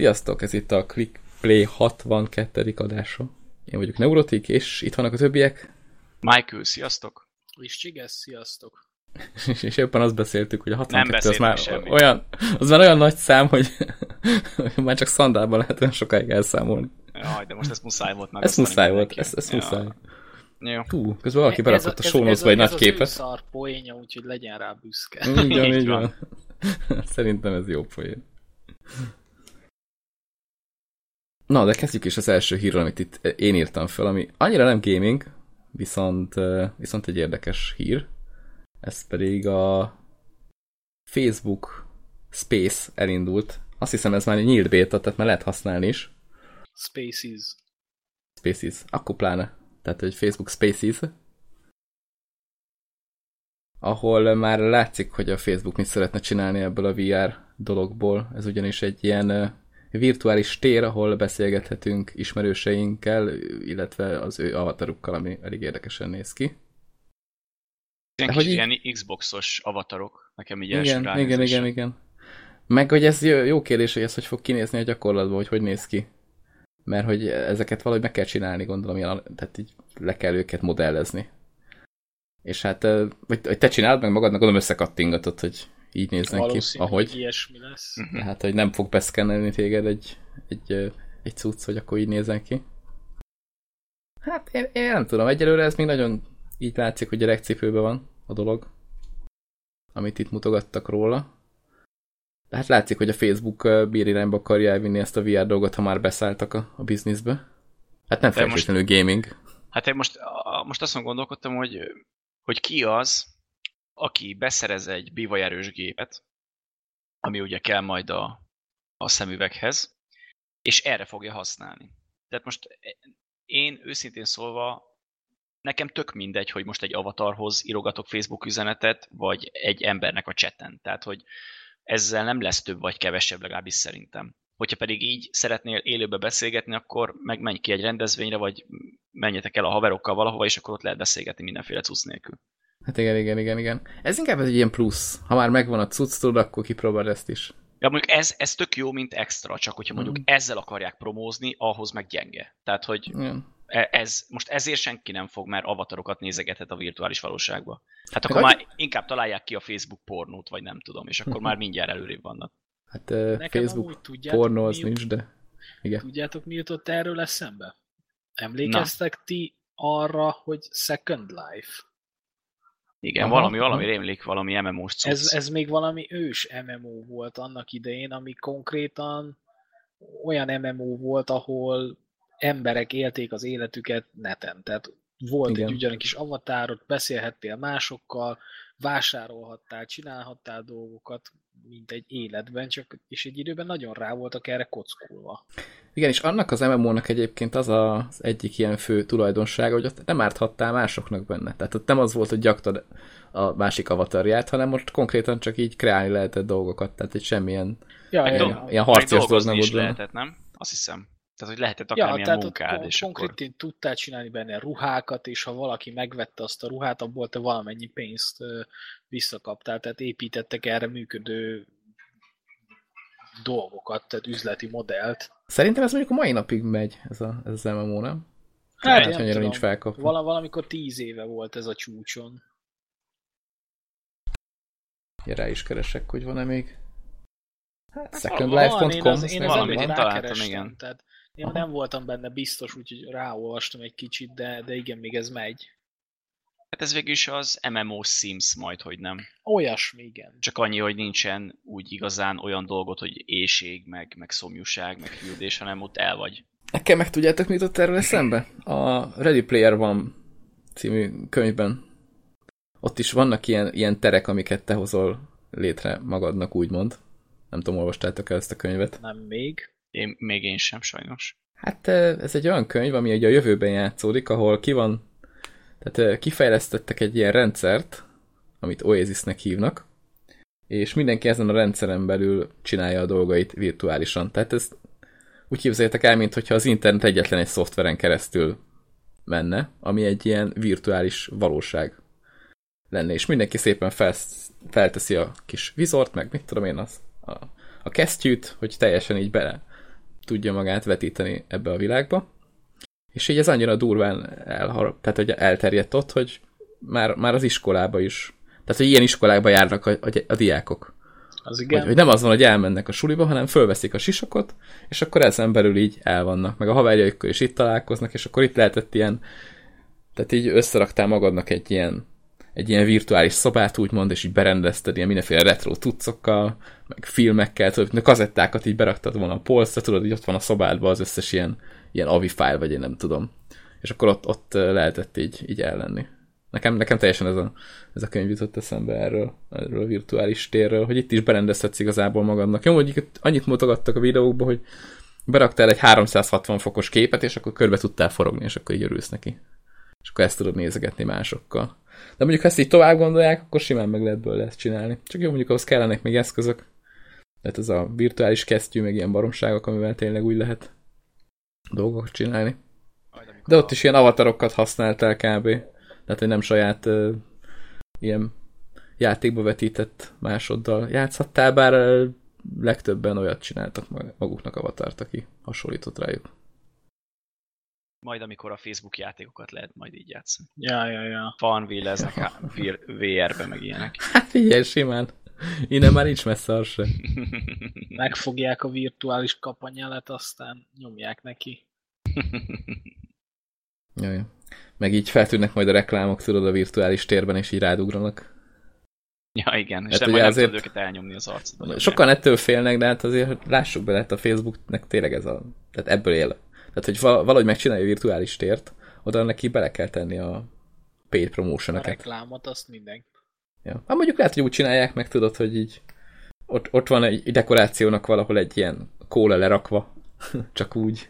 Sziasztok, ez itt a Click Play 62. adása. Én vagyok Neurotik, és itt vannak a többiek. Michael, sziasztok! És Csigesz, sziasztok! és éppen azt beszéltük, hogy a 62 Nem az már semmi. olyan, az már olyan nagy szám, hogy már csak szandálban lehet olyan sokáig elszámolni. Jaj, de most ez muszáj volt meg. Ez muszáj volt, ez, ez muszáy. Jó. Hú, közben valaki berakott a sónozba egy nagy képet. Ez az poénja, úgyhogy legyen rá büszke. Van, Így így van. van. Szerintem ez jó poén. Na, de kezdjük is az első hírral, amit itt én írtam fel, ami annyira nem gaming, viszont, eh, viszont egy érdekes hír. Ez pedig a Facebook Space elindult. Azt hiszem ez már egy nyílt beta, tehát már lehet használni is. Spaces. Spaces. Akkor pláne. Tehát, hogy Facebook Spaces. Ahol már látszik, hogy a Facebook mit szeretne csinálni ebből a VR dologból. Ez ugyanis egy ilyen ö, virtuális tér, ahol beszélgethetünk ismerőseinkkel, illetve az ő avatarukkal, ami elég érdekesen néz ki. Ilyen hogy ilyen Xboxos avatarok, nekem így Igen, első igen, igen, igen. Meg, hogy ez jó kérdés, hogy ez hogy fog kinézni a gyakorlatban, hogy hogy néz ki. Mert hogy ezeket valahogy meg kell csinálni, gondolom, ilyen, tehát így le kell őket modellezni. És hát, vagy, vagy te csináld meg magadnak, gondolom összekattingatod, hogy így néznek ki, ahogy. hogy ilyesmi lesz. Mhm. Tehát, hogy nem fog beszkennelni téged egy, egy, egy cucc, hogy akkor így nézzen ki. Hát én, én nem tudom, egyelőre ez még nagyon így látszik, hogy gyerekcipőben van a dolog, amit itt mutogattak róla. De hát látszik, hogy a Facebook ö, bír irányba akarja elvinni ezt a VR dolgot, ha már beszálltak a, a bizniszbe. Hát nem most- feltétlenül gaming. Hát én most, most azon gondolkodtam, hogy, hogy ki az, aki beszerez egy bivajerős gépet, ami ugye kell majd a, a szemüveghez, és erre fogja használni. Tehát most én őszintén szólva, nekem tök mindegy, hogy most egy avatarhoz írogatok Facebook üzenetet, vagy egy embernek a chaten. Tehát, hogy ezzel nem lesz több vagy kevesebb, legalábbis szerintem. Hogyha pedig így szeretnél élőbe beszélgetni, akkor meg menj ki egy rendezvényre, vagy menjetek el a haverokkal valahova, és akkor ott lehet beszélgetni mindenféle cucc nélkül. Hát igen, igen, igen, igen. Ez inkább egy ilyen plusz. Ha már megvan a cucc, tudod, akkor kipróbáld ezt is. Ja, mondjuk ez, ez tök jó, mint extra, csak hogyha mondjuk Mhm. ezzel akarják promózni, ahhoz meg gyenge. Tehát, hogy Igen. e- ez, most ezért senki nem fog már avatarokat nézegethet a virtuális valóságba. Hát Meg akkor az- már inkább találják ki a Facebook pornót, vagy nem tudom, és akkor már mindjárt előrébb vannak. Hát uh, Nekem Facebook tudjátok, pornó az nincs, de igen. Tudjátok, mi jutott erről eszembe? Emlékeztek ti arra, hogy Second Life? Igen, Aha, valami, valami aha. rémlik, valami MMO-s cucc. Ez, ez még valami ős MMO volt annak idején, ami konkrétan olyan MMO volt, ahol emberek élték az életüket neten. Tehát volt Igen. egy ugyanak kis avatárod, beszélhettél másokkal, vásárolhattál, csinálhattál dolgokat, mint egy életben, csak és egy időben nagyon rá voltak erre kockulva. Igen, és annak az MMO-nak egyébként az az egyik ilyen fő tulajdonsága, hogy ott nem árthattál másoknak benne. Tehát ott nem az volt, hogy gyaktad a másik avatarját, hanem most konkrétan csak így kreálni lehetett dolgokat, tehát egy semmilyen Ja, Meg ja, ilyen harcias dolog nem is volt lehetett, nem? Azt hiszem. Tehát, hogy lehetett Ja, akármilyen tehát ott munkád, kon- és akkor... konkrétan tudtál csinálni benne ruhákat, és ha valaki megvette azt a ruhát, abból te valamennyi pénzt visszakaptál, tehát építettek erre működő dolgokat, tehát üzleti modellt. Szerintem ez mondjuk a mai napig megy, ez, a, ez az MMO, nem? Hát, Hát, nem annyira tudom. nincs felkapva. Vala, valamikor tíz éve volt ez a csúcson. Ja, rá is keresek, hogy van-e még. Hát, secondlife.com, Van, én az, én van. találtam, igen. Tehát én Aha. nem voltam benne biztos, úgyhogy ráolvastam egy kicsit, de, de igen, még ez megy. Hát ez végül is az MMO Sims majd, hogy nem. Olyasmi, igen. Csak annyi, hogy nincsen úgy igazán olyan dolgot, hogy éjség, meg, meg szomjúság, meg hűdés, hanem ott el vagy. Nekem meg tudjátok, mi jutott erről eszembe? A Ready Player One című könyvben. Ott is vannak ilyen, ilyen terek, amiket te hozol létre magadnak, úgymond. Nem tudom, olvastátok el ezt a könyvet. Nem még. Én, még én sem, sajnos. Hát ez egy olyan könyv, ami ugye a jövőben játszódik, ahol ki van, tehát eh, kifejlesztettek egy ilyen rendszert, amit Oasisnek hívnak, és mindenki ezen a rendszeren belül csinálja a dolgait virtuálisan. Tehát ez úgy képzeljétek el, mintha az internet egyetlen egy szoftveren keresztül menne, ami egy ilyen virtuális valóság lenne, és mindenki szépen fel, felteszi a kis vizort, meg mit tudom én, az, a, a kesztyűt, hogy teljesen így bele tudja magát vetíteni ebbe a világba. És így ez annyira durván elhar, tehát, hogy elterjedt ott, hogy már, már az iskolába is. Tehát, hogy ilyen iskolákba járnak a, a, a diákok. Az igen. Hogy, hogy nem az van, hogy elmennek a suliba, hanem fölveszik a sisakot, és akkor ezen belül így elvannak. Meg a haverjaikkal is itt találkoznak, és akkor itt lehetett ilyen, tehát így összeraktál magadnak egy ilyen, egy ilyen virtuális szobát, úgymond, és így berendezted ilyen mindenféle retro tucokkal, meg filmekkel, tudod, a kazettákat így beraktad volna a polcra, tudod, hogy ott van a szobádban az összes ilyen, ilyen avi file, vagy én nem tudom. És akkor ott, ott lehetett így, így ellenni. Nekem, nekem teljesen ez a, ez a könyv jutott eszembe erről, erről a virtuális térről, hogy itt is berendezhetsz igazából magadnak. Jó, hogy annyit mutogattak a videókban, hogy beraktál egy 360 fokos képet, és akkor körbe tudtál forogni, és akkor így örülsz neki. És akkor ezt tudod nézegetni másokkal. De mondjuk, ha ezt így tovább gondolják, akkor simán meg lehet belőle ezt csinálni. Csak jó, mondjuk ahhoz kellenek még eszközök. Tehát ez a virtuális kesztyű, meg ilyen baromságok, amivel tényleg úgy lehet dolgokat csinálni. De ott is ilyen avatarokat használtál kb. Tehát, hogy nem saját uh, ilyen játékba vetített másoddal játszhattál, bár legtöbben olyat csináltak maguknak avatart, aki hasonlított rájuk. Majd amikor a Facebook játékokat lehet majd így játszani. Ja, ja, ja. Fanville-eznek VR-be meg ilyenek. Hát figyelj, simán. Innen már nincs messze az se. Megfogják a virtuális kapanyelet, aztán nyomják neki. Jaj. Meg így feltűnnek majd a reklámok, tudod, a virtuális térben, és így rádugranak. Ja, igen, és hát nem, majd azért... nem tudod őket elnyomni az arcodon. Sokan ettől félnek, de hát azért lássuk be, hát a Facebooknek tényleg ez a... Tehát ebből él. Tehát, hogy valahogy megcsinálja a virtuális tért, oda neki bele kell tenni a paid promotion A reklámot, azt mindenki. Ja. Hát mondjuk lehet, hogy úgy csinálják meg, tudod, hogy így ott, ott van egy dekorációnak valahol egy ilyen kóla lerakva, csak úgy.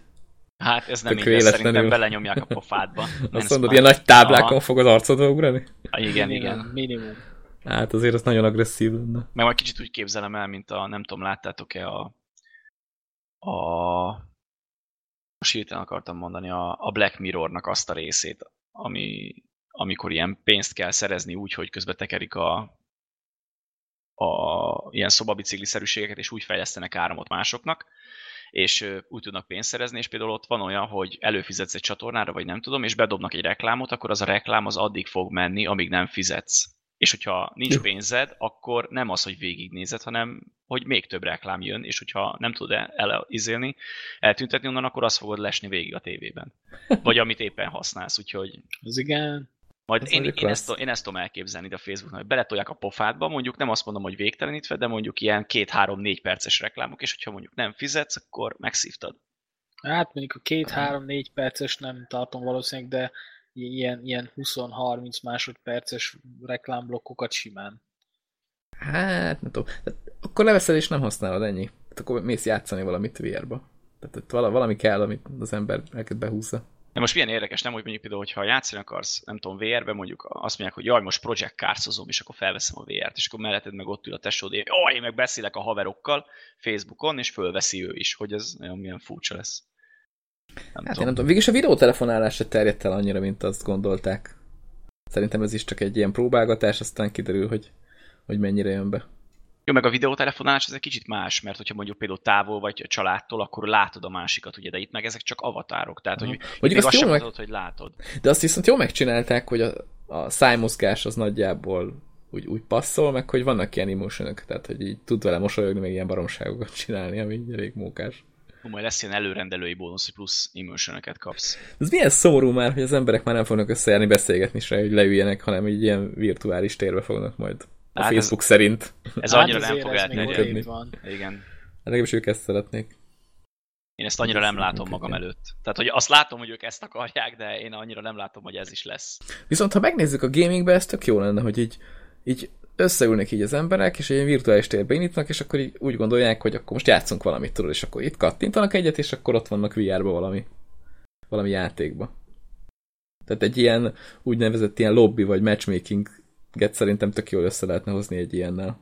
Hát ez nem így, szerintem belenyomják a pofádba. Azt mondod, ilyen nagy táblákon Aha. fog az arcodba ugrani? Ah, igen, igen. Minimum. Hát azért az nagyon agresszív lenne. Meg majd kicsit úgy képzelem el, mint a, nem tudom, láttátok-e a, a most hirtelen akartam mondani, a, a Black Mirrornak azt a részét, ami, amikor ilyen pénzt kell szerezni úgy, hogy közben tekerik a, a ilyen szobabicikliszerűségeket, és úgy fejlesztenek áramot másoknak, és úgy tudnak pénzt szerezni, és például ott van olyan, hogy előfizetsz egy csatornára, vagy nem tudom, és bedobnak egy reklámot, akkor az a reklám az addig fog menni, amíg nem fizetsz. És hogyha nincs pénzed, akkor nem az, hogy végignézed, hanem hogy még több reklám jön, és hogyha nem tud el, izélni, eltüntetni onnan, akkor azt fogod lesni végig a tévében. Vagy amit éppen használsz, úgyhogy... Ez igen. Majd én, én, ezt, én ezt tudom elképzelni a Facebookon, hogy beletolják a pofádba, mondjuk nem azt mondom, hogy végtelenítve, de mondjuk ilyen két-három-négy perces reklámok, és hogyha mondjuk nem fizetsz, akkor megszívtad. Hát mondjuk a két-három-négy perces nem tartom valószínűleg, de ilyen, ilyen 20-30 másodperces reklámblokkokat simán. Hát, nem tudom. Akkor leveszed és nem használod, ennyi. Hát akkor mész játszani valamit VR-ba. Tehát valami kell, amit az ember elkezd behúzza. De most milyen érdekes, nem, hogy mondjuk például, hogyha játszani akarsz, nem tudom, VR-be, mondjuk azt mondják, hogy jaj, most Project Cars és akkor felveszem a VR-t, és akkor melletted meg ott ül a tesód, hogy én meg beszélek a haverokkal Facebookon, és fölveszi ő is, hogy ez nagyon milyen furcsa lesz. Nem hát tudom. én nem tudom, végülis a videótelefonálás se terjedt el annyira, mint azt gondolták. Szerintem ez is csak egy ilyen próbálgatás, aztán kiderül, hogy, hogy mennyire jön be. Jó, meg a videótelefonálás ez egy kicsit más, mert hogyha mondjuk például távol vagy a családtól, akkor látod a másikat, ugye, de itt meg ezek csak avatárok, tehát hogy mondjuk azt, azt meg... Mondod, hogy látod. De azt viszont jól megcsinálták, hogy a, a szájmozgás az nagyjából úgy, úgy passzol, meg hogy vannak ilyen emotion tehát hogy így tud vele mosolyogni, meg ilyen baromságokat csinálni, ami elég mókás. Majd lesz ilyen előrendelői bónusz, hogy plusz emotion kapsz. Ez milyen szóró már, hogy az emberek már nem fognak összejárni beszélgetni se, hogy leüljenek, hanem így ilyen virtuális térbe fognak majd a hát Facebook ez, szerint. Ez hát annyira nem fog elterjedni. Igen. Legalábbis ők ezt szeretnék. Én ezt annyira nem látom magam előtt. Tehát, hogy azt látom, hogy ők ezt akarják, de én annyira nem látom, hogy ez is lesz. Viszont, ha megnézzük a gamingbe, ez tök jó lenne, hogy így, így összeülnek így az emberek, és egy virtuális térbe indítnak, és akkor így úgy gondolják, hogy akkor most játszunk valamit, tudod, és akkor itt kattintanak egyet, és akkor ott vannak VR-ba valami, valami játékba. Tehát egy ilyen úgynevezett ilyen lobby vagy matchmaking get szerintem tök jól össze lehetne hozni egy ilyennel.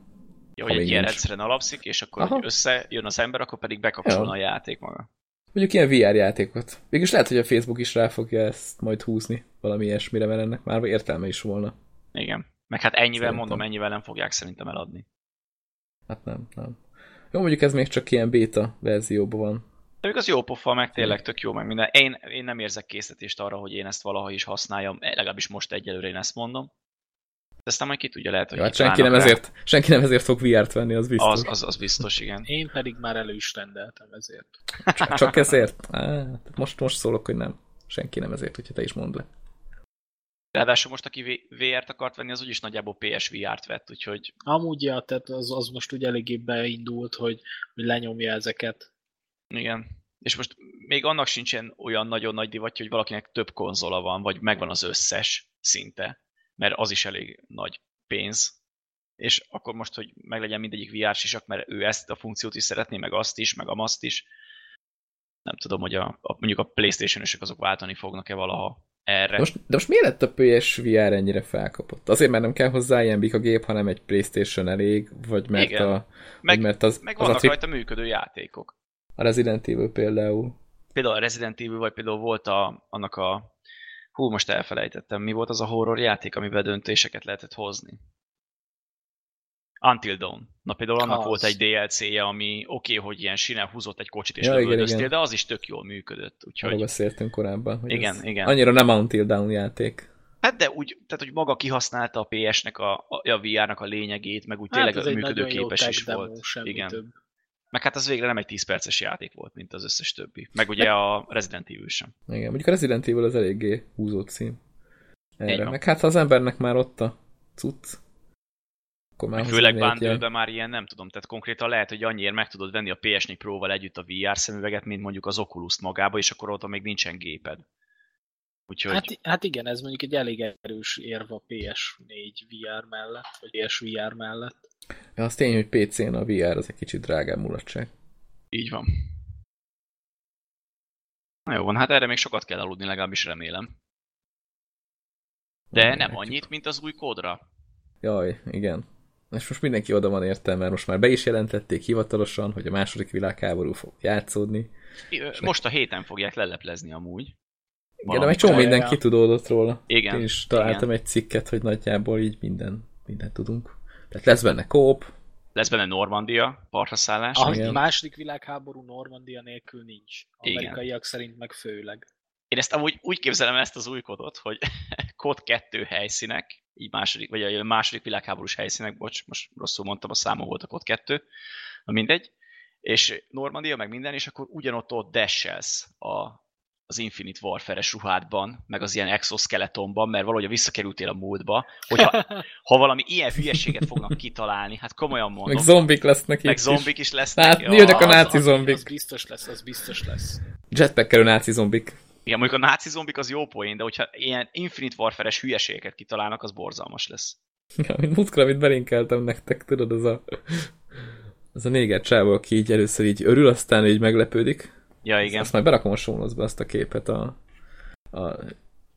Jó, hogy egy ilyen rendszeren alapszik, és akkor hogy összejön az ember, akkor pedig bekapcsolna ja. a játék maga. Mondjuk ilyen VR játékot. Végülis lehet, hogy a Facebook is rá fogja ezt majd húzni valami ilyesmire, mert ennek már értelme is volna. Igen. Meg hát ennyivel szerintem. mondom, ennyivel nem fogják szerintem eladni. Hát nem, nem. Jó, mondjuk ez még csak ilyen beta verzióban van. De még az jó pofa, meg tényleg tök jó, meg minden. Én, én nem érzek készítést arra, hogy én ezt valaha is használjam, legalábbis most egyelőre én ezt mondom. De aztán majd ki tudja, lehet, hogy Jó, hát senki nem, ezért, senki nem ezért fog VR-t venni, az biztos. Az, az, az biztos, igen. Én pedig már elő is rendeltem ezért. Csak, csak ezért? Á, most, most szólok, hogy nem. Senki nem ezért, hogyha te is mondd le. Ráadásul most, aki VR-t akart venni, az úgyis nagyjából PSVR-t vett, úgyhogy... Amúgy, ja, tehát az, az most úgy eléggé beindult, hogy, hogy lenyomja ezeket. Igen. És most még annak sincsen olyan nagyon nagy divatja, hogy valakinek több konzola van, vagy megvan az összes szinte, mert az is elég nagy pénz. És akkor most, hogy meglegyen mindegyik VR sisak, mert ő ezt a funkciót is szeretné, meg azt is, meg azt is. Nem tudom, hogy a, a mondjuk a Playstation-ösök azok váltani fognak-e valaha erre. Most, de most miért lett a PSVR ennyire felkapott? Azért, mert nem kell hozzá ilyen a gép, hanem egy Playstation elég, vagy mert, Igen. a, meg, vagy mert az, meg az vannak a tri- rajta működő játékok. a Resident Evil például. Például a Resident Evil, vagy például volt a, annak a... Hú, most elfelejtettem, mi volt az a horror játék, amiben döntéseket lehetett hozni? Until Dawn. Na például annak Az. volt egy DLC-je, ami oké, okay, hogy ilyen sinel húzott egy kocsit és Ja, igen, igen. de az is tök jól működött. Úgyhogy, beszéltünk korábban. Hogy Igen, ez igen. Annyira nem Until Down játék. hát de úgy, tehát hogy maga kihasználta a PS-nek, a, a, a VR-nak a lényegét, meg úgy tényleg hát jó működőképes is volt. Igen. több. Meg hát az végre nem egy 10 perces játék volt, mint az összes többi. Meg ugye a Resident Evil sem. Igen, mondjuk a Resident Evil az eléggé húzó cím. Erre. Meg hát ha az embernek már ott a cucc, akkor már főleg bundle ilyen- már ilyen nem tudom, tehát konkrétan lehet, hogy annyiért meg tudod venni a PS4 Pro-val együtt a VR szemüveget, mint mondjuk az Oculus magába, és akkor ott még nincsen géped. Úgyhogy Hát, hát igen, ez mondjuk egy elég erős érv a PS4 VR mellett, vagy PSVR mellett. Ja, az tény, hogy PC-n a VR az egy kicsit drágább mulatság. így van. Na jó van, hát erre még sokat kell aludni, legalábbis remélem. De nem annyit, mint az új kódra. Jaj, igen. És most mindenki oda van érte, mert most már be is jelentették hivatalosan, hogy a második világháború fog játszódni. Most a héten fogják leleplezni amúgy. Igen, de meg csomó minden kitudódott róla. Igen, Én is találtam igen. egy cikket, hogy nagyjából így minden, mindent tudunk. Tehát lesz benne kóp, Lesz benne Normandia, partraszállás. A igen. második világháború Normandia nélkül nincs. Igen. Amerikaiak szerint meg főleg. Én ezt amúgy úgy képzelem ezt az új kodot, hogy kod 2 helyszínek, így második, vagy a második világháborús helyszínek, bocs, most rosszul mondtam, a számom volt a kod 2, na mindegy, és Normandia meg minden, és akkor ugyanott ott dashelsz a, az Infinite Warfare-es ruhádban, meg az ilyen exoskeletonban, mert valahogy visszakerültél a múltba, hogyha ha valami ilyen hülyeséget fognak kitalálni, hát komolyan mondom, meg zombik lesznek meg zombik is. is lesznek. Hát, ja. jöjjenek a Az- náci az- zombik. Az biztos lesz, az biztos lesz. Jetpackerő náci zombik. Igen, mondjuk a náci zombik az jó poén, de hogyha ilyen Infinite Warfare-es hülyeségeket kitalálnak, az borzalmas lesz. Ja, mint múltkor, amit belinkeltem nektek, tudod, az a, az a néger csávó, aki így először így örül, aztán így meglepődik. Ja, igen. Azt majd berakom a show azt a képet a, a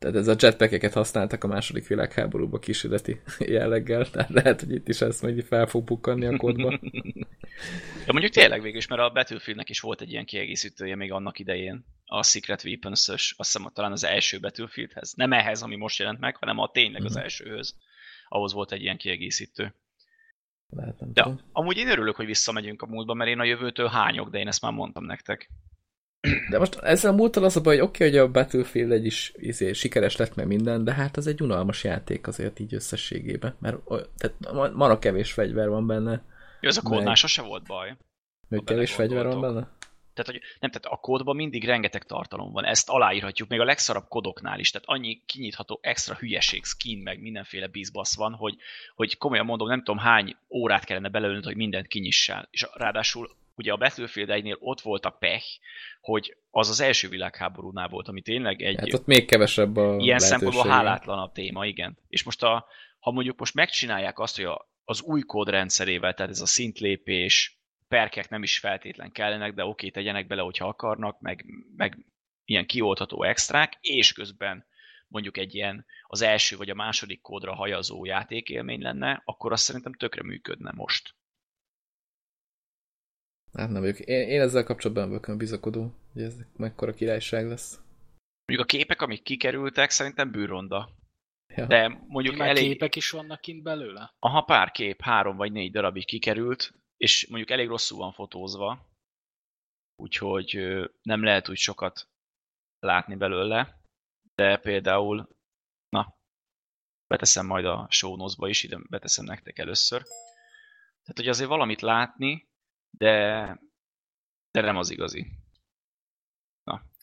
tehát ez a jetpackeket használtak a második világháborúba kísérleti jelleggel, tehát lehet, hogy itt is ez majd fel fog bukkanni a kódba. Ja, mondjuk tényleg végül is, mert a Battlefieldnek is volt egy ilyen kiegészítője még annak idején, a Secret Weapons-ös, azt hiszem talán az első Battlefieldhez. Nem ehhez, ami most jelent meg, hanem a tényleg az Mhm. elsőhöz. Ahhoz volt egy ilyen kiegészítő. Lehet, nem De tudom. amúgy én örülök, hogy visszamegyünk a múltba, mert én a jövőtől hányok, de én ezt már mondtam nektek. De most ezzel a múltal az a baj, hogy oké, okay, hogy a Battlefield egy is izé, sikeres lett meg minden, de hát az egy unalmas játék azért így összességében, mert tehát ma- marha kevés fegyver van benne, Jó, ez a kódnál sose volt baj. Ha kevés fegyver van benne. Tehát, hogy nem, tehát a kódban mindig rengeteg tartalom van, ezt aláírhatjuk, még a legszarabb kodoknál is, tehát annyi kinyitható extra hülyeség, skin, meg mindenféle bizbasz van, hogy, hogy komolyan mondom, nem tudom hány órát kellene belőlnöd, hogy mindent kinyissál. És ráadásul ugye a Battlefield 1-nél ott volt a pech, hogy az az első világháborúnál volt, ami tényleg egy Hát ott még kevesebb a ilyen szempontból hálátlanabb téma, igen. És most a, ha mondjuk most megcsinálják azt, hogy a, az új kódrendszerével, tehát ez a szintlépés, perkek nem is feltétlen kellenek, de oké, tegyenek bele, hogyha akarnak, meg, meg ilyen kioltható extrák, és közben mondjuk egy ilyen az első vagy a második kódra hajazó játékélmény lenne, akkor azt szerintem tökre működne most. Hát nem vagyok. Én, én ezzel kapcsolatban vagyok olyan bizakodó, hogy ez mekkora királyság lesz. Mondjuk a képek, amik kikerültek, szerintem bűronda. Ja. De mondjuk Már elég... képek is vannak kint belőle? Aha, pár kép, három vagy négy darabig kikerült, és mondjuk elég rosszul van fotózva. úgyhogy nem lehet úgy sokat látni belőle, de például, na, beteszem majd a show notes-ba is, ide beteszem nektek először. Tehát, hogy azért valamit látni, de, de nem az igazi.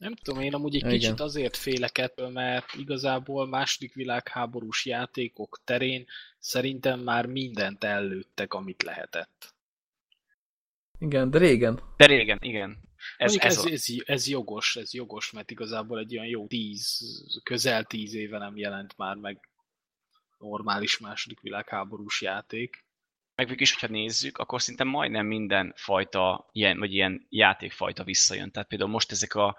Nem tudom, én amúgy egy Igen. kicsit azért félek ettől, mert igazából második világháborús játékok terén szerintem már mindent ellőttek, amit lehetett. Igen, de régen. De régen, igen. Ez, Ez, ez, ez, a, ez, ez, jogos, ez jogos, mert igazából egy olyan jó tíz, közel tíz éve nem jelent már meg normális második világháborús játék. Meg végül is, hogyha nézzük, akkor szinte majdnem minden fajta, ilyen, vagy ilyen játékfajta visszajön. Tehát például most ezek a,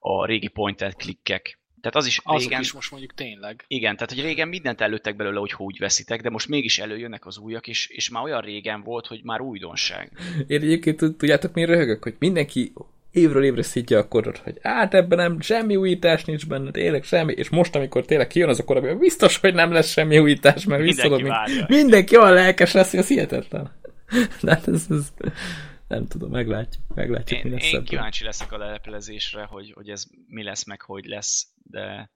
a régi point klikkek. Tehát az is Azok régen, is most mondjuk tényleg. igen, tehát hogy régen mindent előttek belőle, hogy úgy veszitek, de most mégis előjönnek az újak, és, és már olyan régen volt, hogy már újdonság. Én egyébként tud- tudjátok, mi röhögök, hogy mindenki évről évre szidja a kodot, hogy hát ebben nem semmi újítás nincs benne, tényleg semmi, és most, amikor tényleg kijön az a kod, amiben biztos, hogy nem lesz semmi újítás, mert Mindenki visszadom, mint- várja. mindenki olyan lelkes lesz, hogy az hihetetlen. De hát ez, ez, nem tudom, meglátjuk, meglátjuk, mi Én, lesz én ebből. kíváncsi leszek a leleplezésre, hogy, hogy ez mi lesz, meg hogy lesz, de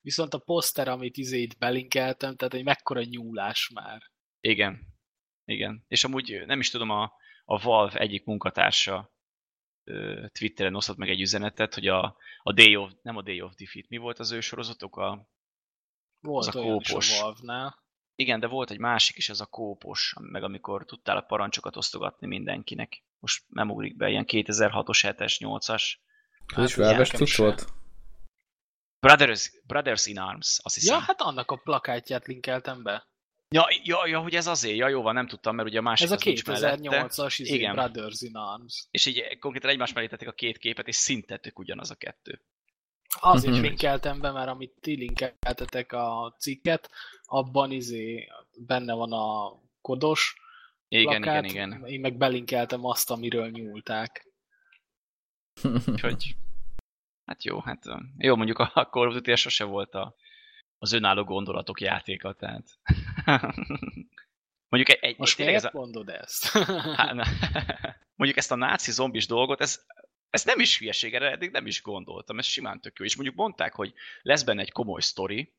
Viszont a poszter, amit izé itt belinkeltem, tehát egy mekkora nyúlás már. Igen. Igen. És amúgy nem is tudom, a, a Valve egyik munkatársa Twitteren osztott meg egy üzenetet, hogy a, a Day of, nem a Day of Defeat, mi volt az ő sorozatok? A, Volt Az a is kópos. a igen, de volt egy másik is, ez a kópos, meg amikor tudtál a parancsokat osztogatni mindenkinek. Most nem ugrik be, ilyen 2006-os, 7-es, 8-as. Ez is Hát, cucc se. volt? Brothers, Brothers in Arms, azt hiszem. Ja, hát annak a plakátját linkeltem be. Ja, ja, ja, hogy ez azért, ja, jó van, nem tudtam, mert ugye a másik Ez a az nincs mellette. 2008-as izé, Igen. Brothers in Arms. És így konkrétan egymás mellé tették a két képet, és szinte tök ugyanaz a kettő. Azért Mhm. linkeltem be, mert amit ti linkeltetek a cikket, abban izé benne van a kodos Igen, plakát, igen, igen. én meg belinkeltem azt, amiről nyúlták. Úgyhogy, hát jó, hát ö, jó, mondjuk a Call of Duty sose volt a, az önálló gondolatok játéka, tehát mondjuk egy, egy Most miért ez a, mondod ezt? hát, mondjuk ezt a náci zombis dolgot, ez, ez nem is hülyeség, erre eddig nem is gondoltam, ez simán tök jó. És mondjuk mondták, hogy lesz benne egy komoly sztori,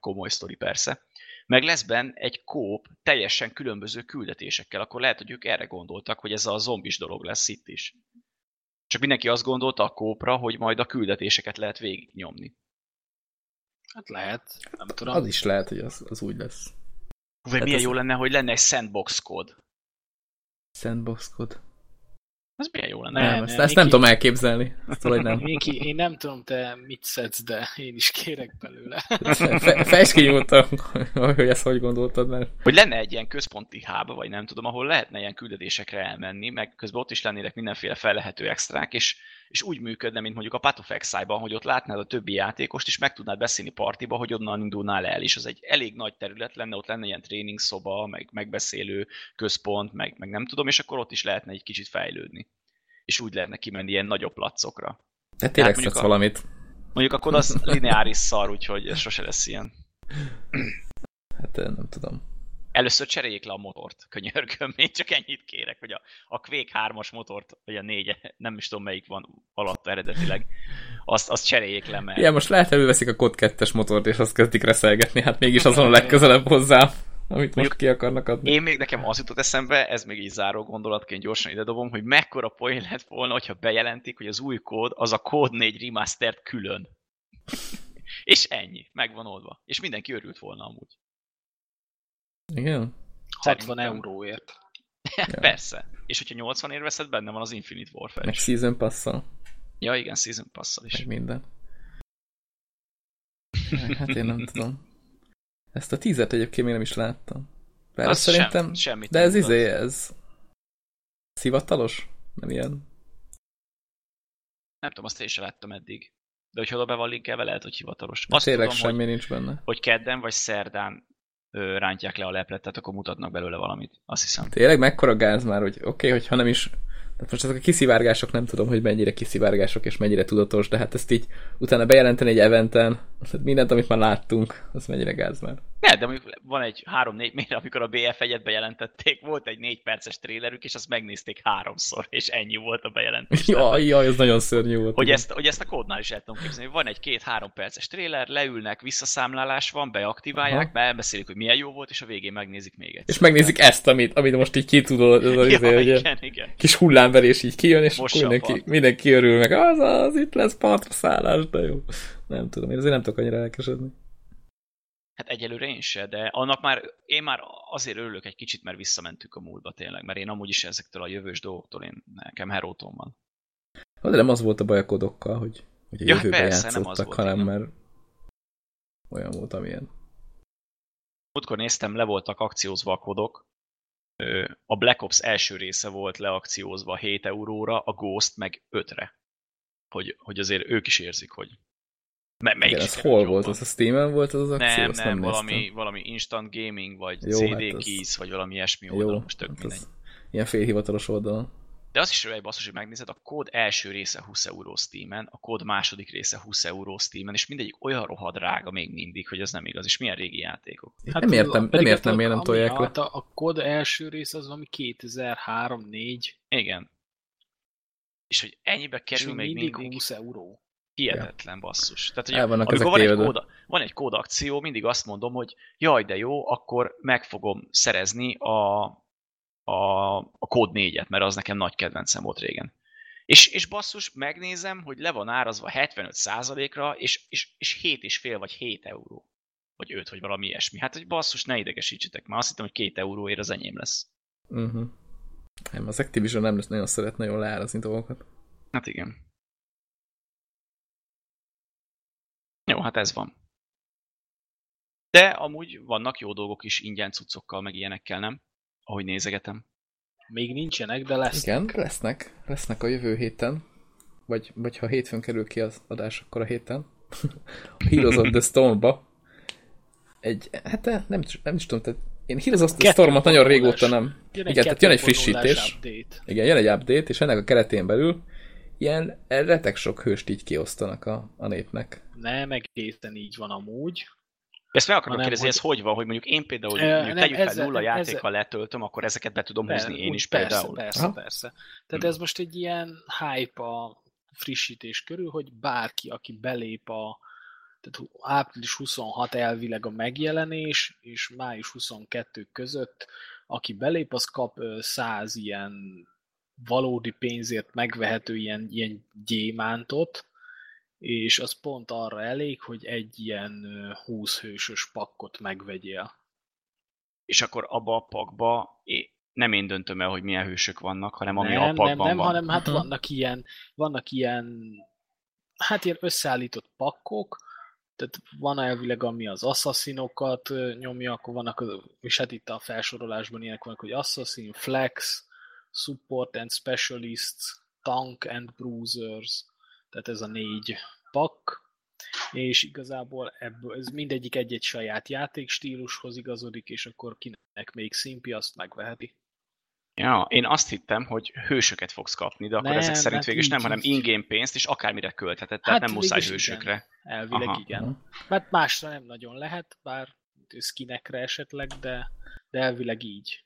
komoly sztori persze, meg lesz benne egy kóp teljesen különböző küldetésekkel, akkor lehet, hogy ők erre gondoltak, hogy ez a zombis dolog lesz itt is. Csak mindenki azt gondolta a kópra, hogy majd a küldetéseket lehet végignyomni. Hát lehet, nem tudom. Az is lehet, hogy az, az úgy lesz. Vagy Hát milyen ez- jó lenne, hogy lenne egy sandbox kód. Sandbox kod. Ez milyen jó lenne. Nem, Nem, ezt, nem, ezt nem tudom elképzelni. Valahogy nem. Miki, én nem tudom, te mit szedsz, de én is kérek belőle. Fe, fejtsd ki nyugodtan, hogy ezt hogy gondoltad, mert Hogy lenne egy ilyen központi hub, vagy nem tudom, ahol lehetne ilyen küldetésekre elmenni, meg közben ott is lennének mindenféle fellehető extrák, és, és úgy működne, mint mondjuk a Path of Exile-ban, hogy ott látnád a többi játékost, és meg tudnád beszélni partiba, hogy onnan indulnál el, és az egy elég nagy terület lenne, ott lenne ilyen tréning szoba, meg megbeszélő központ, meg, meg nem tudom, és akkor ott is lehetne egy kicsit fejlődni. És úgy lehetne kimenni ilyen nagyobb placokra. de tényleg szedsz a- valamit. Mondjuk akkor az lineáris szar, úgyhogy ez sose lesz ilyen. Hát eh, nem tudom. Először cseréljék le a motort, könyörgöm, én csak ennyit kérek, hogy a, a Quake 3-as motort, vagy a 4 nem is tudom melyik van alatta eredetileg, azt, azt cseréljék le, mert Igen, most lehet előveszik a kod 2-es motort, és azt kezdik reszelgetni, hát mégis azon a legközelebb hozzám, amit most ki akarnak adni. én még nekem az jutott eszembe, ez még így záró gondolatként gyorsan ide dobom, hogy mekkora poén lett volna, hogyha bejelentik, hogy az új kód, az a kód 4 remastered külön. És ennyi, meg van oldva. És mindenki örült volna amúgy. Igen? 60 Szerintem. euróért. Persze. És hogyha 80 ér veszed, benne van az Infinite Warfare Meg is. season passzal, Ja, igen, Season Pass-szal is. meg minden. Hát én nem tudom. Ezt a tízet egyébként még nem is láttam. Bár Az azt szerintem... sem- semmit de ez mutat. izé, ez... Szivatalos? Nem ilyen? Nem tudom, azt én sem láttam eddig. De hogyha oda be van linkelve, lehet, hogy hivatalos. Azt Azt tényleg tudom, semmi hogy, nincs benne. hogy kedden vagy szerdán rántják le a leplet, tehát akkor mutatnak belőle valamit. Azt hiszem. Tényleg mekkora gáz már, hogy oké, okay, hogyha nem is... Tehát most ezek a kiszivárgások nem tudom, hogy mennyire kiszivárgások és mennyire tudatos, de hát ezt így utána bejelenteni egy eventen, Tehát mindent, amit már láttunk, az mennyire gáz már. Ne, de mondjuk van egy 3-4, mire amikor a BF1-et bejelentették, volt egy 4 perces trélerük, és azt megnézték háromszor, és ennyi volt a bejelentés. Jaj, jaj, ez nagyon szörnyű volt. Hogy ezt, hogy ezt a kódnál is el tudom képzelni, van egy két-három perces tréler, leülnek, visszaszámlálás van, beaktiválják, Aha. elbeszélik, hogy milyen jó volt, és a végén megnézik még egyszer. És megnézik ezt, amit, amit most így kitudod, ez a ja, izé, igen, igen. kis hullámverés így kijön, és mindenki, mindenki örül meg, az az, itt lesz partra szállás, de jó. Nem tudom, én azért nem tudok annyira elkesedni. Hát egyelőre én se, de annak már, én már azért örülök egy kicsit, mert visszamentünk a múltba tényleg, mert én amúgy is ezektől a jövős dolgoktól, én, nekem herótom van. De nem az volt a baj a kodokkal, hogy, hogy a Ja, jövőben persze, nem az játszottak, volt, hanem igen. mert olyan volt, amilyen. Múltkor néztem, le voltak akciózva a kodok. A Black Ops első része volt leakciózva 7 euróra, a Ghost meg 5-re. Hogy, hogy azért ők is érzik, hogy me- melyik Igen, ez hol jobban. volt? Az a Steam-en volt az az akció? Nem, nem, néztem. valami, valami instant gaming, vagy Jó, CD hát keys, vagy valami ilyesmi Jó, oldal, most tök hát mindegy. ilyen félhivatalos oldalon. De az is egy basszus, hogy megnézed, a kód első része 20 euró Steam-en, a kód második része 20 euró Steam-en, és mindegyik olyan rohadt drága még mindig, hogy ez nem igaz, és milyen régi játékok. Hát nem értem, nem értem, a- miért nem ami- tolják le. hát A, a kod első rész az valami 2003-4, Igen. És hogy ennyibe és kerül még még mindig mindig, 20 euró. Hihetetlen basszus. Tehát, hogy El vannak amikor van egy, tévedve. kód, van egy kódakció, mindig azt mondom, hogy jaj, de jó, akkor meg fogom szerezni a, a, a kód 4-et, mert az nekem nagy kedvencem volt régen. És, és basszus, megnézem, hogy le van árazva 75%-ra, és, és, és 7,5 vagy 7 euró. Vagy 5, vagy valami ilyesmi. Hát, hogy basszus, ne idegesítsetek, mert azt hittem, hogy 2 euróért az enyém lesz. Uh-huh. Nem, az Activision nem nagyon szeretne jól leárazni dolgokat. Hát igen. Jó, hát ez van. De amúgy vannak jó dolgok is ingyen cuccokkal, meg ilyenekkel, nem? Ahogy nézegetem. Még nincsenek, de lesz. Igen, lesznek. Lesznek a jövő héten. Vagy, vagy ha hétfőn kerül ki az adás, akkor a héten. a Heroes of the Storm-ba. Egy, hát nem, is- nem is tudom, tehát én Heroes of the Storm-ot nagyon régóta nem. Jön Igen, tehát jön egy 2.0-ás frissítés. Update. Igen, jön egy update, és ennek a keretén belül ilyen retek sok hőst így kiosztanak a, a népnek. Nem egészen így van amúgy. Ezt meg akarom Hanem, kérdezni, hogy- ez hogy van, hogy mondjuk én például, Ö, mondjuk nem, tegyük fel ezzel- nulla ezzel- játékkal letöltöm, akkor ezeket be tudom Per- húzni én is persze, például. Persze, Aha. persze. Tehát Hm. ez most egy ilyen hype a frissítés körül, hogy bárki, aki belép a tehát április 26 elvileg a megjelenés, és május 22 között, aki belép, az kap ö, 100 ilyen valódi pénzért megvehető ilyen, ilyen gyémántot, és az pont arra elég, hogy egy ilyen ö, 20 hősös pakkot megvegyél. És akkor abba a pakba nem én döntöm el, hogy milyen hősök vannak, hanem ami nem, a pakban nem, nem, van. hanem hát vannak ilyen, vannak ilyen, hát ilyen összeállított pakkok, tehát van elvileg, ami az assassinokat ö, nyomja, akkor vannak, és hát itt a felsorolásban ilyenek vannak, hogy Assassin, Flex, Support and Specialists, Tank and Bruisers, tehát ez a négy pak, és igazából ebből, ez mindegyik egy-egy saját játékstílushoz igazodik, és akkor kinek még szimpi, azt megveheti. Ja, én azt hittem, hogy hősöket fogsz kapni, de akkor Nem, ezek szerint hát végül nem, hanem in-game pénzt, és akármire költheted, tehát Hát nem muszáj végülis igen. hősökre. Elvileg Aha. igen. Mert másra nem nagyon lehet, bár skinekre esetleg, de, de elvileg így.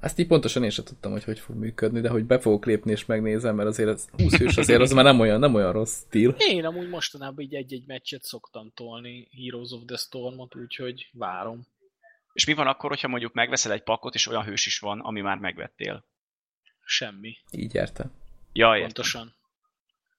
Ezt így pontosan én sem tudtam, hogy hogy fog működni, de hogy be fogok lépni és megnézem, mert azért az 20 hős azért az már nem olyan, nem olyan rossz stíl. Én amúgy mostanában így egy-egy meccset szoktam tolni Heroes of the Stormot, úgyhogy várom. És mi van akkor, hogyha mondjuk megveszel egy pakot, és olyan hős is van, ami már megvettél? Semmi. Így érte. Ja, értem. Pontosan.